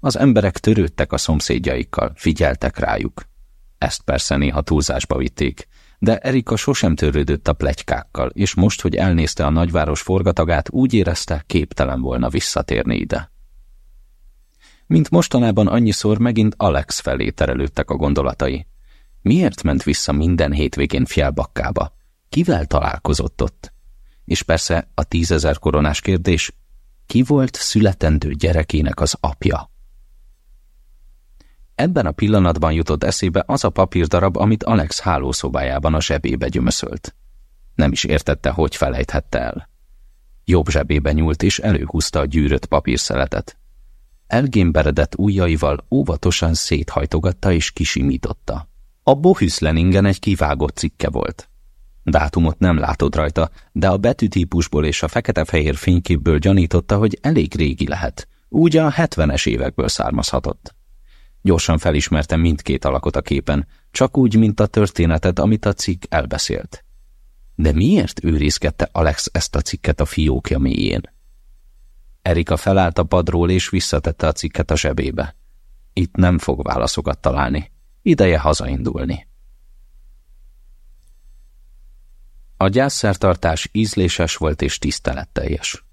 Az emberek törődtek a szomszédjaikkal, figyeltek rájuk. Ezt persze néha túlzásba vitték, de Erika sosem törődött a plegykákkal, és most, hogy elnézte a nagyváros forgatagát, úgy érezte, képtelen volna visszatérni ide. Mint mostanában annyiszor megint Alex felé terelődtek a gondolatai. Miért ment vissza minden hétvégén Fjellbakkába? Kivel találkozott ott? És persze a tízezer koronás kérdés, ki volt születendő gyerekének az apja? Ebben a pillanatban jutott eszébe az a papírdarab, amit Alex hálószobájában a zsebébe gyömöszölt. Nem is értette, hogy felejthette el. Jobb zsebébe nyúlt és előhúzta a gyűrött papírszeletet. Elgémberedett ujjaival óvatosan széthajtogatta és kisimította. A Bohüszleningen egy kivágott cikke volt. Dátumot nem látott rajta, de a betűtípusból és a fekete-fehér fényképből gyanította, hogy elég régi lehet. Úgy a hetvenes évekből származhatott. Gyorsan felismerte mindkét alakot a képen, csak úgy, mint a történetet, amit a cikk elbeszélt. De miért őrizkedte Alex ezt a cikket a fiókja mélyén? Erika felállt a padról és visszatette a cikket a zsebébe. Itt nem fog válaszokat találni. Ideje hazaindulni. A gyászszertartás ízléses volt és tiszteletteljes.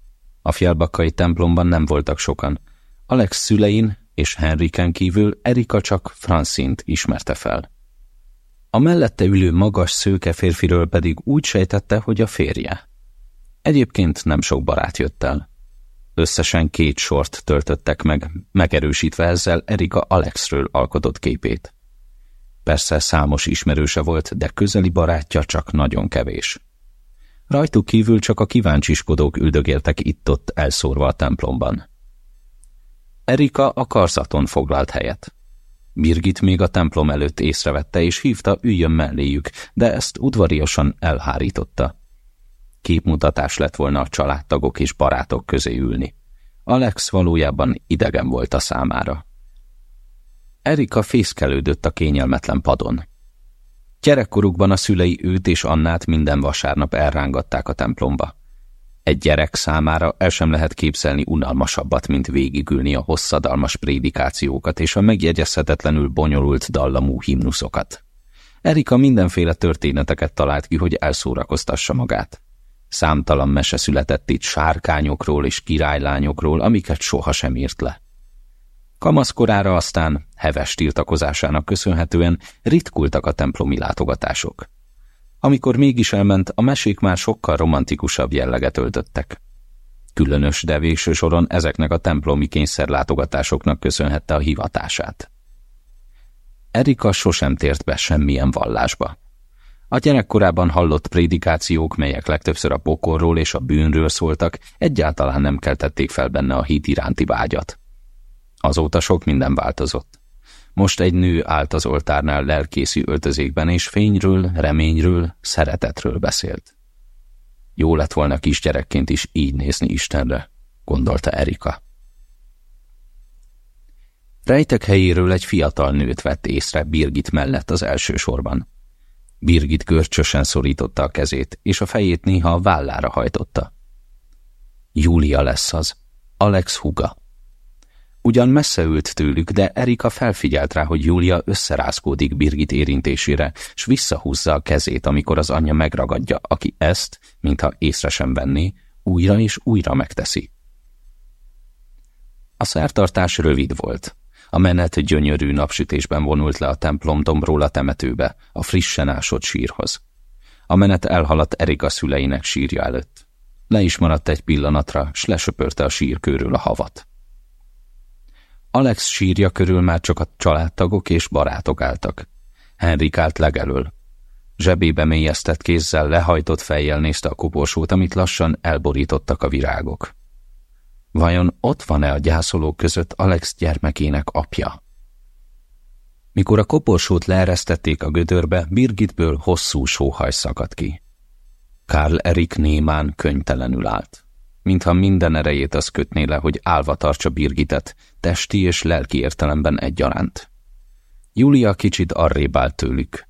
A fjálbakkai templomban nem voltak sokan. Alex szülein és Henriken kívül Erika csak Francint ismerte fel. A mellette ülő magas szőke férfiről pedig úgy sejtette, hogy a férje. Egyébként nem sok barát jött el. Összesen két sort töltöttek meg, megerősítve ezzel Erika Alexről alkotott képét. Persze számos ismerőse volt, de közeli barátja csak nagyon kevés. Rajtuk kívül csak a kíváncsiskodók üldögéltek itt-ott elszórva a templomban. Erika a karzaton foglalt helyet. Birgit még a templom előtt észrevette, és hívta, üljön melléjük, de ezt udvariasan elhárította. Képmutatás lett volna a családtagok és barátok közé ülni. Alex valójában idegen volt a számára. Erika fészkelődött a kényelmetlen padon. Gyerekkorukban a szülei őt és Annát minden vasárnap elrángatták a templomba. Egy gyerek számára el sem lehet képzelni unalmasabbat, mint végigülni a hosszadalmas prédikációkat és a megjegyezhetetlenül bonyolult dallamú himnuszokat. Erika mindenféle történeteket talált ki, hogy elszórakoztassa magát. Számtalan mese született itt sárkányokról és királylányokról, amiket sohasem írt le. Kamaszkorára aztán, heves tiltakozásának köszönhetően ritkultak a templomi látogatások. Amikor mégis elment, a mesék már sokkal romantikusabb jelleget öltöttek. Különös, de végső soron ezeknek a templomi kényszerlátogatásoknak köszönhette a hivatását. Erika sosem tért be semmilyen vallásba. A gyerekkorában hallott prédikációk, melyek legtöbbször a pokorról és a bűnről szóltak, egyáltalán nem keltették fel benne a hit iránti vágyat. Azóta sok minden változott. Most egy nő állt az oltárnál lelkészű öltözékben, és fényről, reményről, szeretetről beszélt. Jó lett volna kisgyerekként is így nézni Istenre, gondolta Erika. Rejtek helyéről egy fiatal nőt vett észre Birgit mellett az első sorban. Birgit görcsösen szorította a kezét, és a fejét néha a vállára hajtotta. Júlia lesz az, Alex huga. Ugyan messze ült tőlük, de Erika felfigyelt rá, hogy Júlia összerázkódik Birgit érintésére, s visszahúzza a kezét, amikor az anyja megragadja, aki ezt, mintha észre sem venné, újra és újra megteszi. A szertartás rövid volt. A menet gyönyörű napsütésben vonult le a templom dombról a temetőbe, a frissen ásott sírhoz. A menet elhaladt Erika szüleinek sírja előtt. Le is maradt egy pillanatra, s lesöpörte a sírkőről a havat. Alex sírja körül már csak a családtagok és barátok álltak. Henrik állt legelől. Zsebébe mélyeztett kézzel, lehajtott fejjel nézte a koporsót, amit lassan elborítottak a virágok. Vajon ott van-e a gyászolók között Alex gyermekének apja? Mikor a koporsót leeresztették a gödörbe, Birgitből hosszú sóhaj szakadt ki. Karl Erik némán könytelenül állt mintha minden erejét az kötné le, hogy álva tartsa Birgitet, testi és lelki értelemben egyaránt. Julia kicsit arrébb állt tőlük.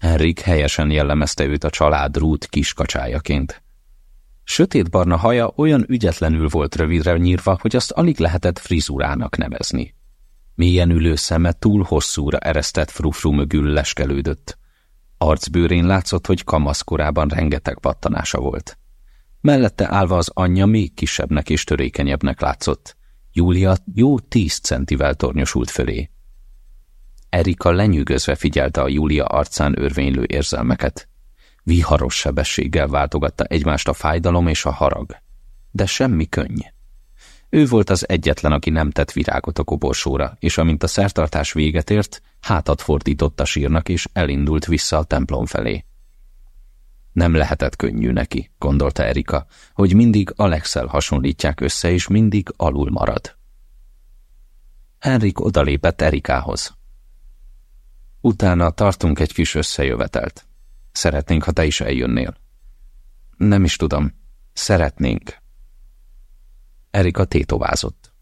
Henrik helyesen jellemezte őt a család rút kiskacsájaként. Sötétbarna haja olyan ügyetlenül volt rövidre nyírva, hogy azt alig lehetett frizurának nevezni. Mélyen ülő szeme túl hosszúra eresztett frufru mögül leskelődött. Arcbőrén látszott, hogy kamaszkorában rengeteg pattanása volt. Mellette állva az anyja még kisebbnek és törékenyebbnek látszott. Júlia jó tíz centivel tornyosult fölé. Erika lenyűgözve figyelte a Júlia arcán örvénylő érzelmeket. Viharos sebességgel váltogatta egymást a fájdalom és a harag. De semmi könny. Ő volt az egyetlen, aki nem tett virágot a koporsóra, és amint a szertartás véget ért, hátat fordított a sírnak, és elindult vissza a templom felé. Nem lehetett könnyű neki, gondolta Erika, hogy mindig Alexel hasonlítják össze, és mindig alul marad. Henrik odalépett Erikához. Utána tartunk egy kis összejövetelt. Szeretnénk, ha te is eljönnél. Nem is tudom. Szeretnénk. Erika tétovázott.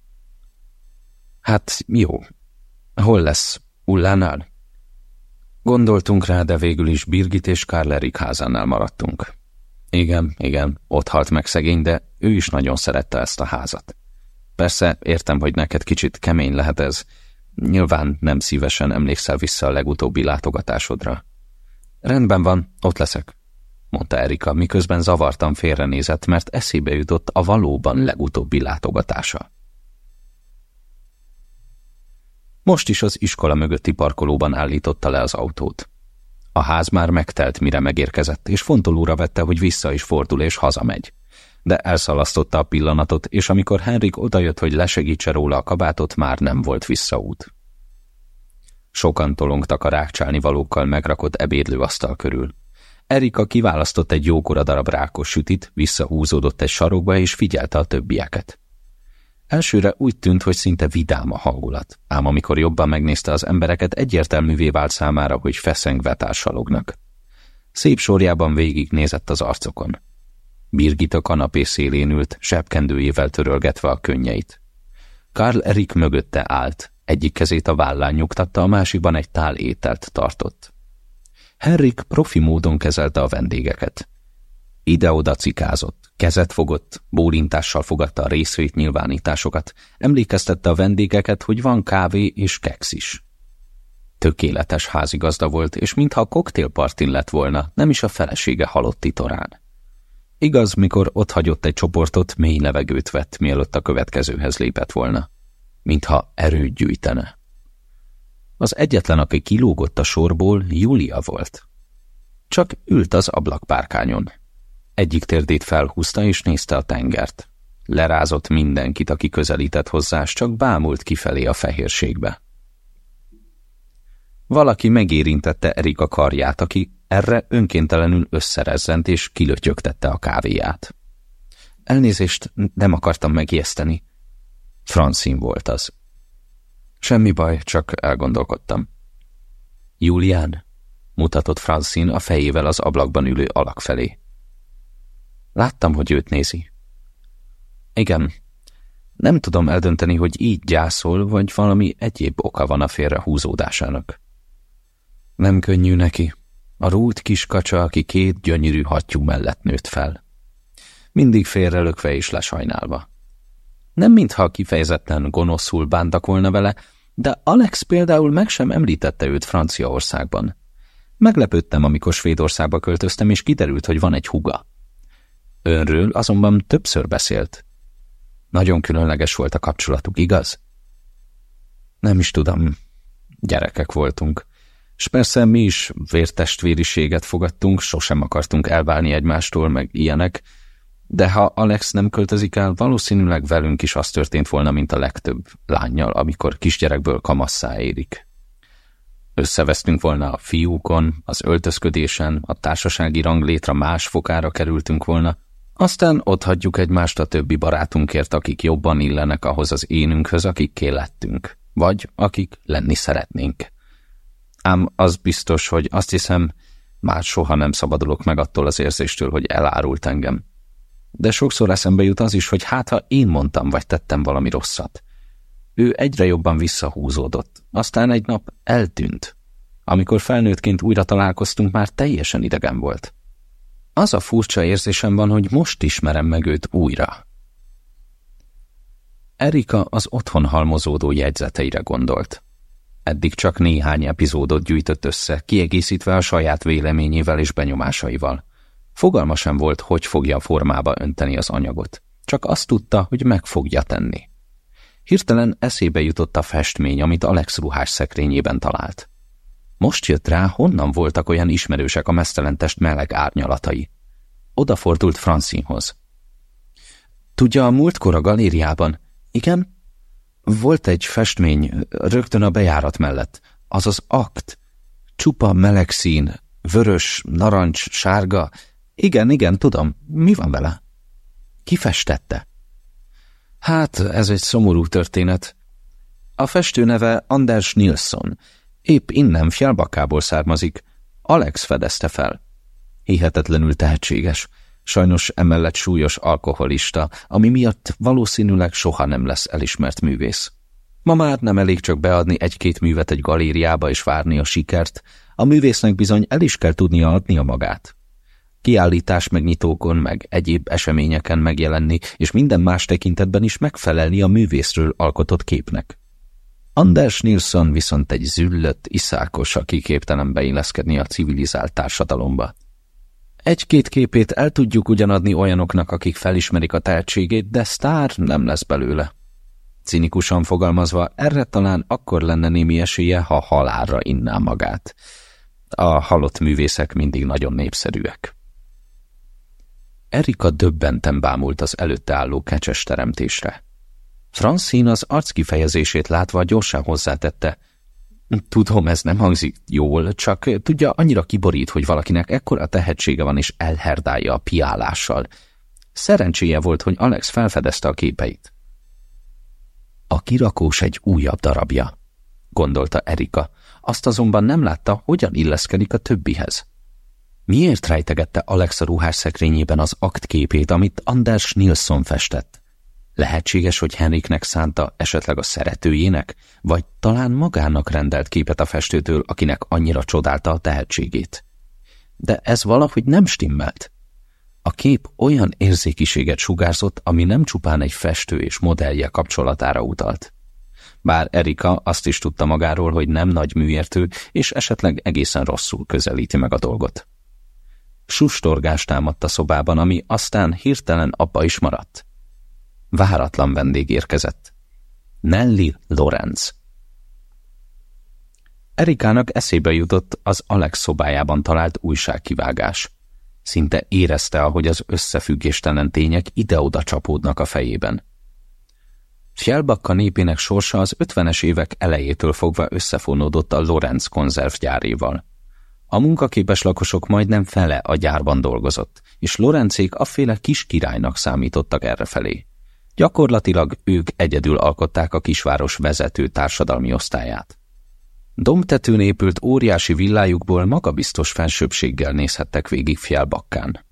Hát jó. Hol lesz? Ullánál? Gondoltunk rá, de végül is Birgit és Karl Erik házánál maradtunk. Igen, igen, ott halt meg szegény, de ő is nagyon szerette ezt a házat. Persze, értem, hogy neked kicsit kemény lehet ez. Nyilván nem szívesen emlékszel vissza a legutóbbi látogatásodra. Rendben van, ott leszek, mondta Erika, miközben zavartan félrenézett, mert eszébe jutott a valóban legutóbbi látogatása. Most is az iskola mögötti parkolóban állította le az autót. A ház már megtelt, mire megérkezett, és fontolóra vette, hogy vissza is fordul és hazamegy. De elszalasztotta a pillanatot, és amikor Henrik odajött, hogy lesegítse róla a kabátot, már nem volt visszaút. Sokan tolongtak a rákcsálni valókkal megrakott ebédlőasztal körül. Erika kiválasztott egy jókora darab rákos sütit, visszahúzódott egy sarokba és figyelte a többieket. Elsőre úgy tűnt, hogy szinte vidám a hangulat, ám amikor jobban megnézte az embereket, egyértelművé vált számára, hogy feszengve társalognak. Szép sorjában végignézett az arcokon. Birgit a kanapé szélén ült, sepkendőjével törölgetve a könnyeit. Karl Erik mögötte állt, egyik kezét a vállán nyugtatta, a másikban egy tál ételt tartott. Henrik profi módon kezelte a vendégeket. Ide-oda cikázott, kezet fogott, bólintással fogadta a részvét nyilvánításokat, emlékeztette a vendégeket, hogy van kávé és keks is. Tökéletes házigazda volt, és mintha a koktélpartin lett volna, nem is a felesége halott torán. Igaz, mikor ott hagyott egy csoportot, mély levegőt vett, mielőtt a következőhez lépett volna. Mintha erőt gyűjtene. Az egyetlen, aki kilógott a sorból, Júlia volt. Csak ült az ablakpárkányon. Egyik térdét felhúzta és nézte a tengert. Lerázott mindenkit, aki közelített hozzá, csak bámult kifelé a fehérségbe. Valaki megérintette Erika karját, aki erre önkéntelenül összerezzent és kilötyögtette a kávéját. Elnézést, nem akartam megijeszteni. Francin volt az. Semmi baj, csak elgondolkodtam. Julián, mutatott Francin a fejével az ablakban ülő alak felé. Láttam, hogy őt nézi. Igen, nem tudom eldönteni, hogy így gyászol, vagy valami egyéb oka van a félrehúzódásának. Nem könnyű neki. A rút kis kacsa, aki két gyönyörű hattyú mellett nőtt fel. Mindig félrelökve és lesajnálva. Nem mintha kifejezetten gonoszul bántak volna vele, de Alex például meg sem említette őt Franciaországban. Meglepődtem, amikor Svédországba költöztem, és kiderült, hogy van egy huga. Önről azonban többször beszélt. Nagyon különleges volt a kapcsolatuk, igaz? Nem is tudom. Gyerekek voltunk. S persze mi is vértestvériséget fogadtunk, sosem akartunk elválni egymástól, meg ilyenek, de ha Alex nem költözik el, valószínűleg velünk is az történt volna, mint a legtöbb lányjal, amikor kisgyerekből kamasszá érik. Összevesztünk volna a fiúkon, az öltözködésen, a társasági ranglétra más fokára kerültünk volna, aztán ott hagyjuk egymást a többi barátunkért, akik jobban illenek ahhoz az énünkhöz, akikké lettünk, vagy akik lenni szeretnénk. Ám az biztos, hogy azt hiszem, már soha nem szabadulok meg attól az érzéstől, hogy elárult engem. De sokszor eszembe jut az is, hogy hát ha én mondtam vagy tettem valami rosszat. Ő egyre jobban visszahúzódott, aztán egy nap eltűnt. Amikor felnőttként újra találkoztunk, már teljesen idegen volt. Az a furcsa érzésem van, hogy most ismerem meg őt újra. Erika az otthon halmozódó jegyzeteire gondolt. Eddig csak néhány epizódot gyűjtött össze, kiegészítve a saját véleményével és benyomásaival. Fogalma sem volt, hogy fogja formába önteni az anyagot. Csak azt tudta, hogy meg fogja tenni. Hirtelen eszébe jutott a festmény, amit Alex ruhás szekrényében talált. Most jött rá, honnan voltak olyan ismerősek a mesztelentest meleg árnyalatai. Odafordult Francinhoz. Tudja, a múltkor a galériában, igen? Volt egy festmény, rögtön a bejárat mellett. Az az akt. Csupa meleg szín, vörös, narancs, sárga. Igen, igen, tudom. Mi van vele? Ki festette? Hát, ez egy szomorú történet. A festő neve Anders Nilsson. Épp innen Fjellbakából származik. Alex fedezte fel. Hihetetlenül tehetséges. Sajnos emellett súlyos alkoholista, ami miatt valószínűleg soha nem lesz elismert művész. Ma már nem elég csak beadni egy-két művet egy galériába és várni a sikert, a művésznek bizony el is kell tudnia adni a magát. Kiállítás megnyitókon, meg egyéb eseményeken megjelenni, és minden más tekintetben is megfelelni a művészről alkotott képnek. Anders Nilsson viszont egy züllött, iszákos, aki képtelen beilleszkedni a civilizált társadalomba. Egy-két képét el tudjuk ugyanadni olyanoknak, akik felismerik a tehetségét, de sztár nem lesz belőle. Cinikusan fogalmazva, erre talán akkor lenne némi esélye, ha halálra inná magát. A halott művészek mindig nagyon népszerűek. Erika döbbenten bámult az előtte álló kecses teremtésre. Francine az arckifejezését látva gyorsan hozzátette – Tudom, ez nem hangzik jól, csak tudja, annyira kiborít, hogy valakinek ekkora tehetsége van és elherdálja a piálással. Szerencséje volt, hogy Alex felfedezte a képeit. A kirakós egy újabb darabja, gondolta Erika, azt azonban nem látta, hogyan illeszkedik a többihez. Miért rejtegette Alex a ruhás szekrényében az aktképét, amit Anders Nilsson festett? Lehetséges, hogy Henriknek szánta esetleg a szeretőjének, vagy talán magának rendelt képet a festőtől, akinek annyira csodálta a tehetségét. De ez valahogy nem stimmelt. A kép olyan érzékiséget sugárzott, ami nem csupán egy festő és modellje kapcsolatára utalt. Bár Erika azt is tudta magáról, hogy nem nagy műértő, és esetleg egészen rosszul közelíti meg a dolgot. Sustorgást támadt a szobában, ami aztán hirtelen abba is maradt váratlan vendég érkezett. Nelly Lorenz. Erikának eszébe jutott az Alex szobájában talált újságkivágás. Szinte érezte, ahogy az összefüggéstelen tények ide-oda csapódnak a fejében. Fjellbakka népének sorsa az ötvenes évek elejétől fogva összefonódott a Lorenz konzervgyáréval. A munkaképes lakosok majdnem fele a gyárban dolgozott, és Lorenzék afféle kis királynak számítottak errefelé. Gyakorlatilag ők egyedül alkották a kisváros vezető társadalmi osztályát. Domtetőn épült óriási villájukból magabiztos fensőbséggel nézhettek végig Fjellbakkán.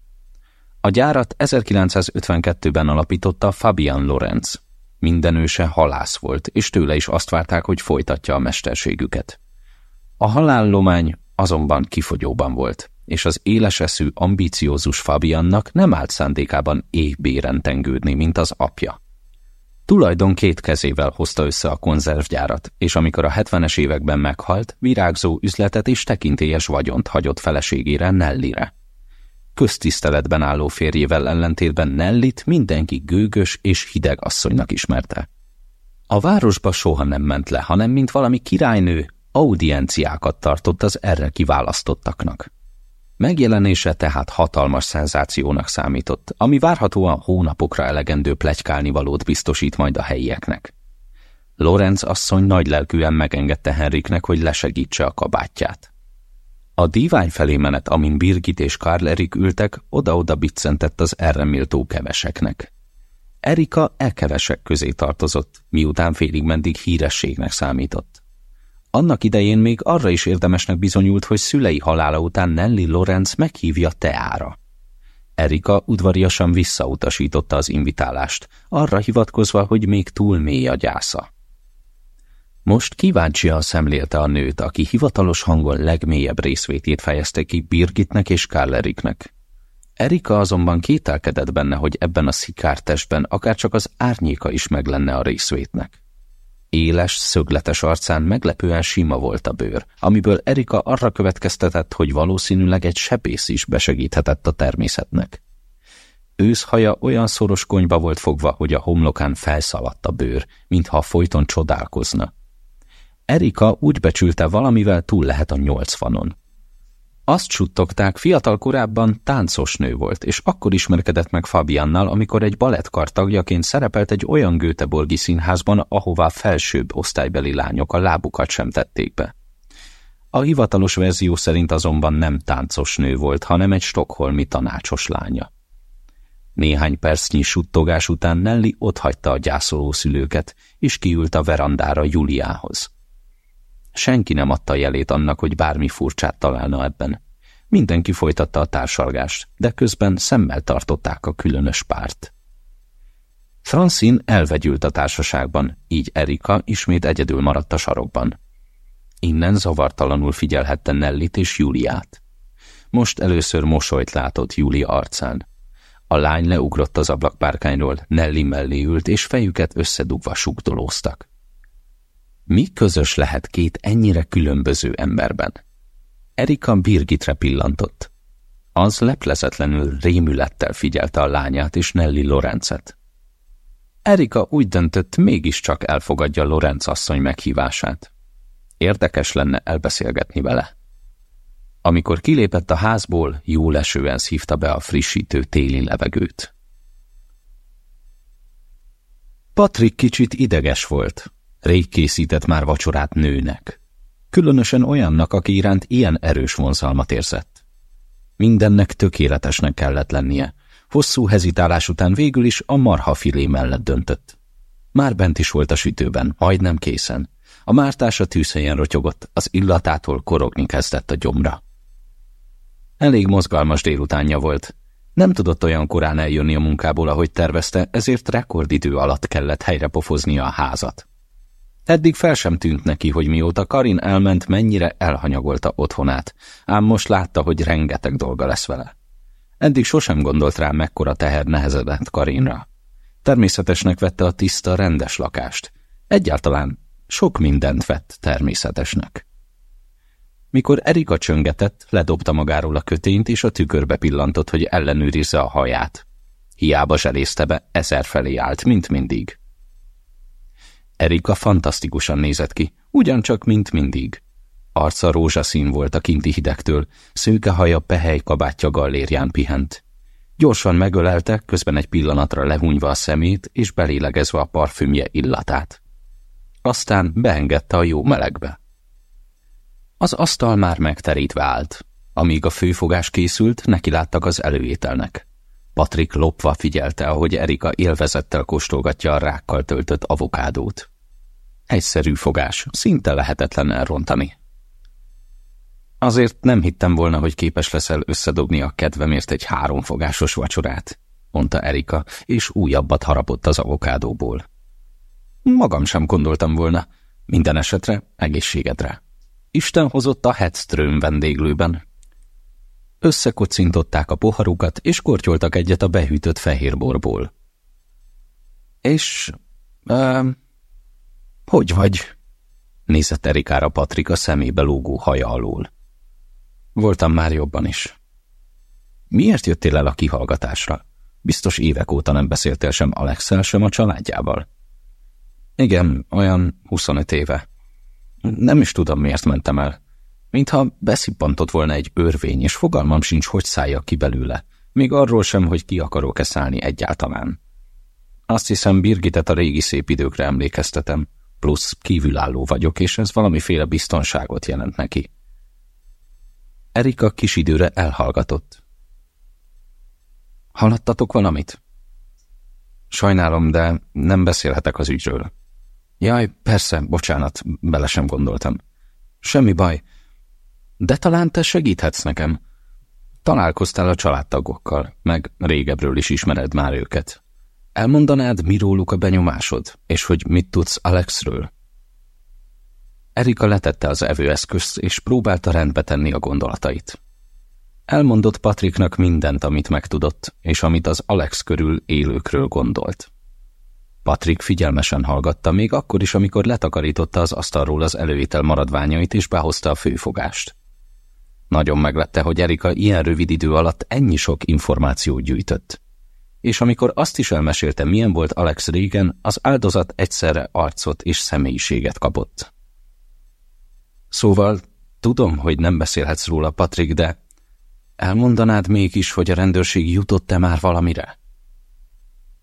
A gyárat 1952-ben alapította Fabian Lorenz. Mindenőse halász volt, és tőle is azt várták, hogy folytatja a mesterségüket. A halállomány azonban kifogyóban volt, és az éleseszű, ambíciózus Fabiannak nem állt szándékában éhbéren tengődni, mint az apja. Tulajdon két kezével hozta össze a konzervgyárat, és amikor a 70-es években meghalt, virágzó üzletet és tekintélyes vagyont hagyott feleségére Nellire. Köztiszteletben álló férjével ellentétben Nellit mindenki gőgös és hideg asszonynak ismerte. A városba soha nem ment le, hanem mint valami királynő, audienciákat tartott az erre kiválasztottaknak. Megjelenése tehát hatalmas szenzációnak számított, ami várhatóan hónapokra elegendő valót biztosít majd a helyieknek. Lorenz asszony nagy lelkűen megengedte Henriknek, hogy lesegítse a kabátját. A dívány felé menet, amin Birgit és Karl Erik ültek, oda-oda biccentett az erre méltó keveseknek. Erika e kevesek közé tartozott, miután félig mendig hírességnek számított. Annak idején még arra is érdemesnek bizonyult, hogy szülei halála után Nelly Lorenz meghívja teára. Erika udvariasan visszautasította az invitálást, arra hivatkozva, hogy még túl mély a gyásza. Most kíváncsian szemlélte a nőt, aki hivatalos hangon legmélyebb részvétét fejezte ki Birgitnek és Karleriknek. Erika azonban kételkedett benne, hogy ebben a szikártestben akár csak az árnyéka is meg lenne a részvétnek. Éles, szögletes arcán meglepően sima volt a bőr, amiből Erika arra következtetett, hogy valószínűleg egy sebész is besegíthetett a természetnek. Őszhaja olyan szoros konyba volt fogva, hogy a homlokán felszaladt a bőr, mintha folyton csodálkozna. Erika úgy becsülte, valamivel túl lehet a nyolcvanon. Azt suttogták, fiatal korában táncos nő volt, és akkor ismerkedett meg Fabiannal, amikor egy balettkar tagjaként szerepelt egy olyan Göteborgi színházban, ahová felsőbb osztálybeli lányok a lábukat sem tették be. A hivatalos verzió szerint azonban nem táncos nő volt, hanem egy stokholmi tanácsos lánya. Néhány percnyi suttogás után Nelly otthagyta a gyászoló szülőket, és kiült a verandára Juliához. Senki nem adta jelét annak, hogy bármi furcsát találna ebben. Mindenki folytatta a társalgást, de közben szemmel tartották a különös párt. Francine elvegyült a társaságban, így Erika ismét egyedül maradt a sarokban. Innen zavartalanul figyelhette Nellit és Júliát. Most először mosolyt látott Júlia arcán. A lány leugrott az ablakpárkányról, Nelly mellé ült, és fejüket összedugva sugdolóztak. Mi közös lehet két ennyire különböző emberben? Erika Birgitre pillantott. Az leplezetlenül rémülettel figyelte a lányát és Nelly Lorenzet. Erika úgy döntött, mégiscsak elfogadja Lorenz asszony meghívását. Érdekes lenne elbeszélgetni vele. Amikor kilépett a házból, jó lesően szívta be a frissítő téli levegőt. Patrik kicsit ideges volt. Rég készített már vacsorát nőnek. Különösen olyannak, aki iránt ilyen erős vonzalmat érzett. Mindennek tökéletesnek kellett lennie. Hosszú hezitálás után végül is a marha filé mellett döntött. Már bent is volt a sütőben, majdnem készen. A mártás a tűzhelyen rotyogott, az illatától korogni kezdett a gyomra. Elég mozgalmas délutánja volt. Nem tudott olyan korán eljönni a munkából, ahogy tervezte, ezért rekordidő alatt kellett helyre pofoznia a házat. Eddig fel sem tűnt neki, hogy mióta Karin elment, mennyire elhanyagolta otthonát, ám most látta, hogy rengeteg dolga lesz vele. Eddig sosem gondolt rá, mekkora teher nehezedett Karinra. Természetesnek vette a tiszta, rendes lakást. Egyáltalán sok mindent vett természetesnek. Mikor Erika csöngetett, ledobta magáról a kötényt, és a tükörbe pillantott, hogy ellenőrizze a haját. Hiába zselészte be, ezer felé állt, mint mindig. Erika fantasztikusan nézett ki, ugyancsak, mint mindig. Arca rózsaszín volt a kinti hidegtől, szőke haja pehely kabátja gallérján pihent. Gyorsan megölelte, közben egy pillanatra lehúnyva a szemét, és belélegezve a parfümje illatát. Aztán beengedte a jó melegbe. Az asztal már megterítve állt. Amíg a főfogás készült, neki láttak az előételnek. Patrik lopva figyelte, ahogy Erika élvezettel kóstolgatja a rákkal töltött avokádót. Egyszerű fogás, szinte lehetetlen elrontani. Azért nem hittem volna, hogy képes leszel összedobni a kedvemért egy háromfogásos vacsorát, mondta Erika, és újabbat harapott az avokádóból. Magam sem gondoltam volna. Minden esetre egészségedre. Isten hozott a Hedström vendéglőben. Összekocintották a poharukat, és kortyoltak egyet a behűtött fehérborból. És... Uh, hogy vagy? Nézett Erikára Patrika szemébe lógó haja alól. Voltam már jobban is. Miért jöttél el a kihallgatásra? Biztos évek óta nem beszéltél sem Alexel, sem a családjával. Igen, olyan 25 éve. Nem is tudom, miért mentem el. Mintha beszippantott volna egy örvény, és fogalmam sincs, hogy szálljak ki belőle. Még arról sem, hogy ki akarok-e szállni egyáltalán. Azt hiszem, Birgitet a régi szép időkre emlékeztetem, plusz kívülálló vagyok, és ez valamiféle biztonságot jelent neki. Erika kis időre elhallgatott. Hallottatok valamit? Sajnálom, de nem beszélhetek az ügyről. Jaj, persze, bocsánat, bele sem gondoltam. Semmi baj. De talán te segíthetsz nekem. Találkoztál a családtagokkal, meg régebről is ismered már őket. Elmondanád, mi róluk a benyomásod, és hogy mit tudsz Alexről? Erika letette az evőeszközt, és próbálta rendbe tenni a gondolatait. Elmondott Patricknak mindent, amit megtudott, és amit az Alex körül élőkről gondolt. Patrick figyelmesen hallgatta még akkor is, amikor letakarította az asztalról az előétel maradványait és behozta a főfogást. Nagyon meglepte, hogy Erika ilyen rövid idő alatt ennyi sok információt gyűjtött. És amikor azt is elmesélte, milyen volt Alex régen, az áldozat egyszerre arcot és személyiséget kapott. Szóval tudom, hogy nem beszélhetsz róla, Patrick, de elmondanád mégis, hogy a rendőrség jutott-e már valamire?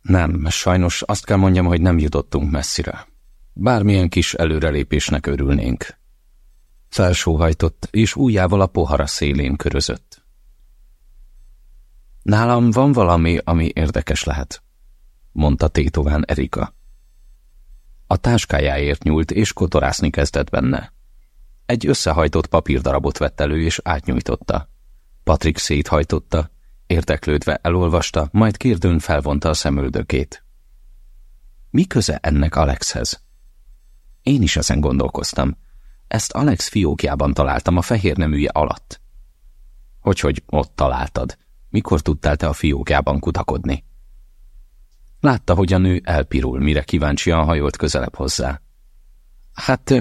Nem, sajnos azt kell mondjam, hogy nem jutottunk messzire. Bármilyen kis előrelépésnek örülnénk. Felsóhajtott, és újjával a pohara szélén körözött. Nálam van valami, ami érdekes lehet, mondta tétován Erika. A táskájáért nyúlt, és kotorászni kezdett benne. Egy összehajtott papírdarabot vett elő, és átnyújtotta. Patrik széthajtotta, érdeklődve elolvasta, majd kérdőn felvonta a szemöldökét. Mi köze ennek Alexhez? Én is ezen gondolkoztam. Ezt Alex fiókjában találtam a fehér neműje alatt. Hogyhogy ott találtad? Mikor tudtál te a fiókjában kutakodni? Látta, hogy a nő elpirul, mire kíváncsian hajolt közelebb hozzá. Hát,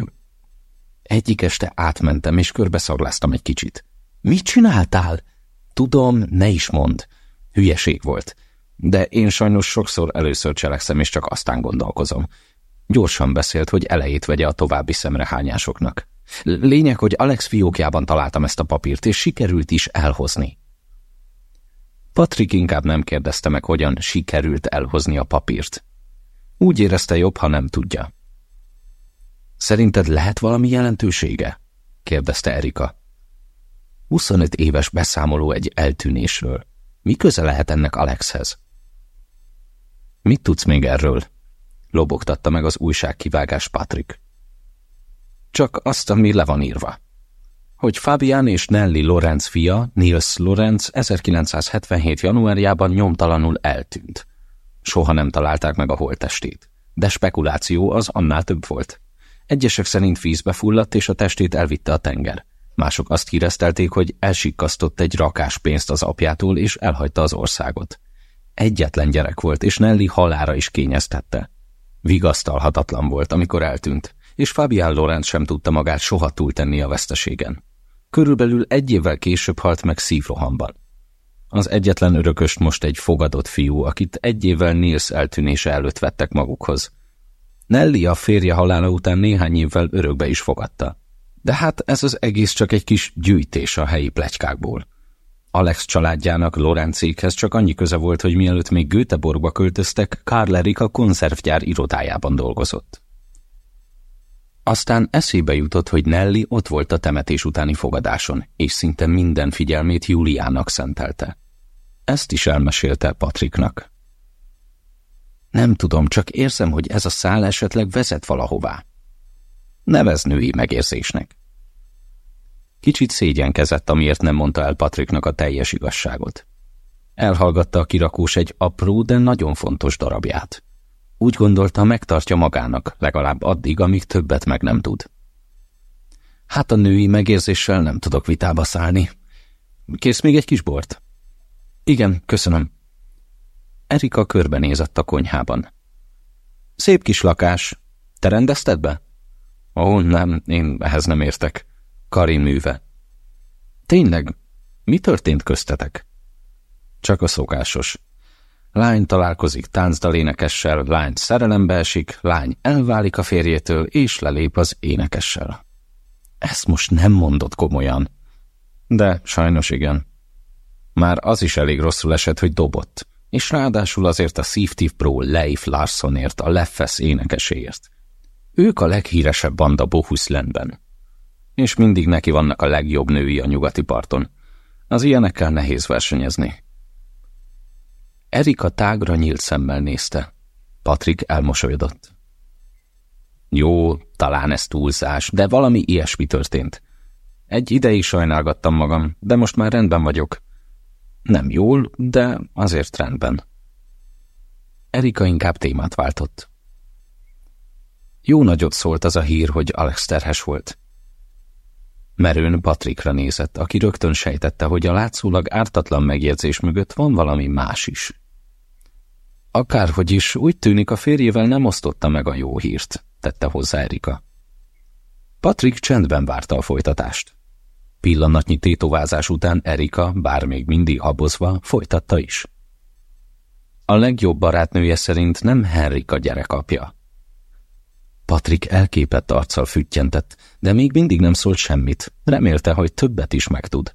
egyik este átmentem, és körbeszagláztam egy kicsit. Mit csináltál? Tudom, ne is mond. Hülyeség volt. De én sajnos sokszor először cselekszem, és csak aztán gondolkozom. Gyorsan beszélt, hogy elejét vegye a további szemrehányásoknak. Lényeg, hogy Alex fiókjában találtam ezt a papírt, és sikerült is elhozni. Patrick inkább nem kérdezte meg, hogyan sikerült elhozni a papírt. Úgy érezte jobb, ha nem tudja. Szerinted lehet valami jelentősége? kérdezte Erika. 25 éves beszámoló egy eltűnésről. Mi köze lehet ennek Alexhez? Mit tudsz még erről? Lobogtatta meg az újságkivágás Patrick. Csak azt, ami le van írva. Hogy Fabian és Nelly Lorenz fia, Nils Lorenz 1977. januárjában nyomtalanul eltűnt. Soha nem találták meg a holttestét. De spekuláció az annál több volt. Egyesek szerint vízbe fulladt, és a testét elvitte a tenger. Mások azt híreztelték, hogy elsikkasztott egy rakás pénzt az apjától, és elhagyta az országot. Egyetlen gyerek volt, és Nelly halára is kényeztette. Vigasztalhatatlan volt, amikor eltűnt, és Fabián Lorenz sem tudta magát soha túltenni a veszteségen. Körülbelül egy évvel később halt meg szívrohamban. Az egyetlen örököst most egy fogadott fiú, akit egy évvel Nils eltűnése előtt vettek magukhoz. Nelly a férje halála után néhány évvel örökbe is fogadta. De hát ez az egész csak egy kis gyűjtés a helyi plegykákból. Alex családjának Lorencékhez csak annyi köze volt, hogy mielőtt még Göteborgba költöztek, Karl Erika konzervgyár irodájában dolgozott. Aztán eszébe jutott, hogy Nelly ott volt a temetés utáni fogadáson, és szinte minden figyelmét Juliának szentelte. Ezt is elmesélte Patricknak. Nem tudom, csak érzem, hogy ez a szál esetleg vezet valahová. Nevez női megérzésnek. Kicsit szégyenkezett, amiért nem mondta el Patricknak a teljes igazságot. Elhallgatta a kirakós egy apró, de nagyon fontos darabját. Úgy gondolta, megtartja magának, legalább addig, amíg többet meg nem tud. Hát a női megérzéssel nem tudok vitába szállni. Kész még egy kis bort? Igen, köszönöm. Erika körbenézett a konyhában. Szép kis lakás. Te rendezted be? Ó, nem, én ehhez nem értek. Karin műve. Tényleg? Mi történt köztetek? Csak a szokásos. Lány találkozik táncdalénekessel, lány szerelembe esik, lány elválik a férjétől, és lelép az énekessel. Ezt most nem mondott komolyan. De sajnos igen. Már az is elég rosszul esett, hogy dobott, és ráadásul azért a Safety Pro Leif Larsonért, a Leffes énekeséért. Ők a leghíresebb banda Bohuslendben. És mindig neki vannak a legjobb női a nyugati parton. Az ilyenekkel nehéz versenyezni. Erika tágra nyílt szemmel nézte. Patrik elmosolyodott. Jó, talán ez túlzás, de valami ilyesmi történt. Egy ideig sajnálgattam magam, de most már rendben vagyok. Nem jól, de azért rendben. Erika inkább témát váltott. Jó nagyot szólt az a hír, hogy Alex terhes volt. Merőn Patrikra nézett, aki rögtön sejtette, hogy a látszólag ártatlan megjegyzés mögött van valami más is. Akárhogy is, úgy tűnik a férjével nem osztotta meg a jó hírt, tette hozzá Erika. Patrik csendben várta a folytatást. Pillanatnyi tétovázás után Erika, bár még mindig habozva, folytatta is. A legjobb barátnője szerint nem Henrika gyerekapja. Patrik elképett arccal füttyentett, de még mindig nem szólt semmit. Remélte, hogy többet is megtud.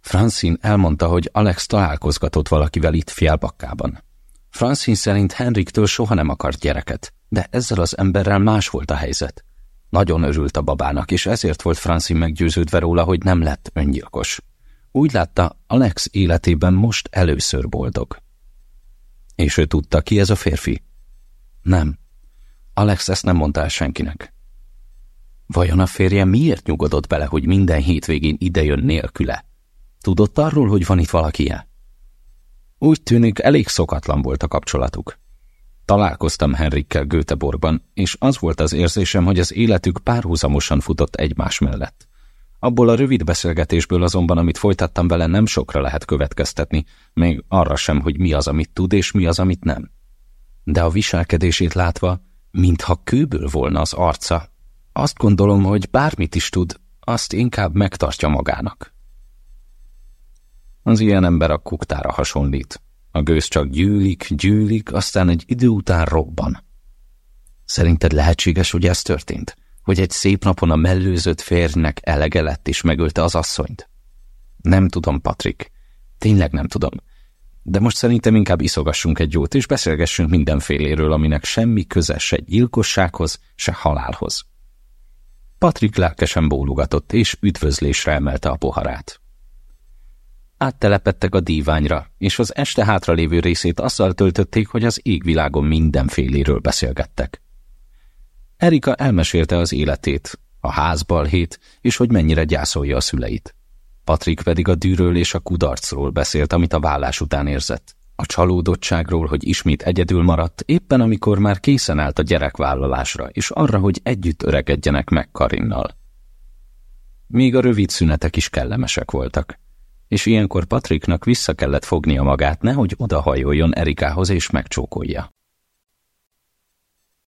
Francine elmondta, hogy Alex találkozgatott valakivel itt Fjellbakkában. Francine szerint Henriktől soha nem akart gyereket, de ezzel az emberrel más volt a helyzet. Nagyon örült a babának, és ezért volt Francine meggyőződve róla, hogy nem lett öngyilkos. Úgy látta, Alex életében most először boldog. És ő tudta, ki ez a férfi? Nem. Alex ezt nem mondta el senkinek. Vajon a férje miért nyugodott bele, hogy minden hétvégén idejön nélküle? Tudott arról, hogy van itt valaki -e? Úgy tűnik, elég szokatlan volt a kapcsolatuk. Találkoztam Henrikkel Göteborgban, és az volt az érzésem, hogy az életük párhuzamosan futott egymás mellett. Abból a rövid beszélgetésből azonban, amit folytattam vele, nem sokra lehet következtetni, még arra sem, hogy mi az, amit tud, és mi az, amit nem. De a viselkedését látva, mintha kőből volna az arca, azt gondolom, hogy bármit is tud, azt inkább megtartja magának. Az ilyen ember a kuktára hasonlít. A gőz csak gyűlik, gyűlik, aztán egy idő után robban. Szerinted lehetséges, hogy ez történt? Hogy egy szép napon a mellőzött férjnek elege lett és megölte az asszonyt? Nem tudom, Patrik. Tényleg nem tudom. De most szerintem inkább iszogassunk egy jót, és beszélgessünk mindenféléről, aminek semmi köze se gyilkossághoz, se halálhoz. Patrik lelkesen bólugatott, és üdvözlésre emelte a poharát. Áttelepettek a díványra, és az este hátralévő részét azzal töltötték, hogy az égvilágon mindenféléről beszélgettek. Erika elmesélte az életét, a házbalhét, és hogy mennyire gyászolja a szüleit. Patrik pedig a dűről és a kudarcról beszélt, amit a vállás után érzett. A csalódottságról, hogy ismét egyedül maradt, éppen amikor már készen állt a gyerekvállalásra, és arra, hogy együtt öregedjenek meg Karinnal. Még a rövid szünetek is kellemesek voltak és ilyenkor Patriknak vissza kellett fognia magát, nehogy odahajoljon Erikához és megcsókolja.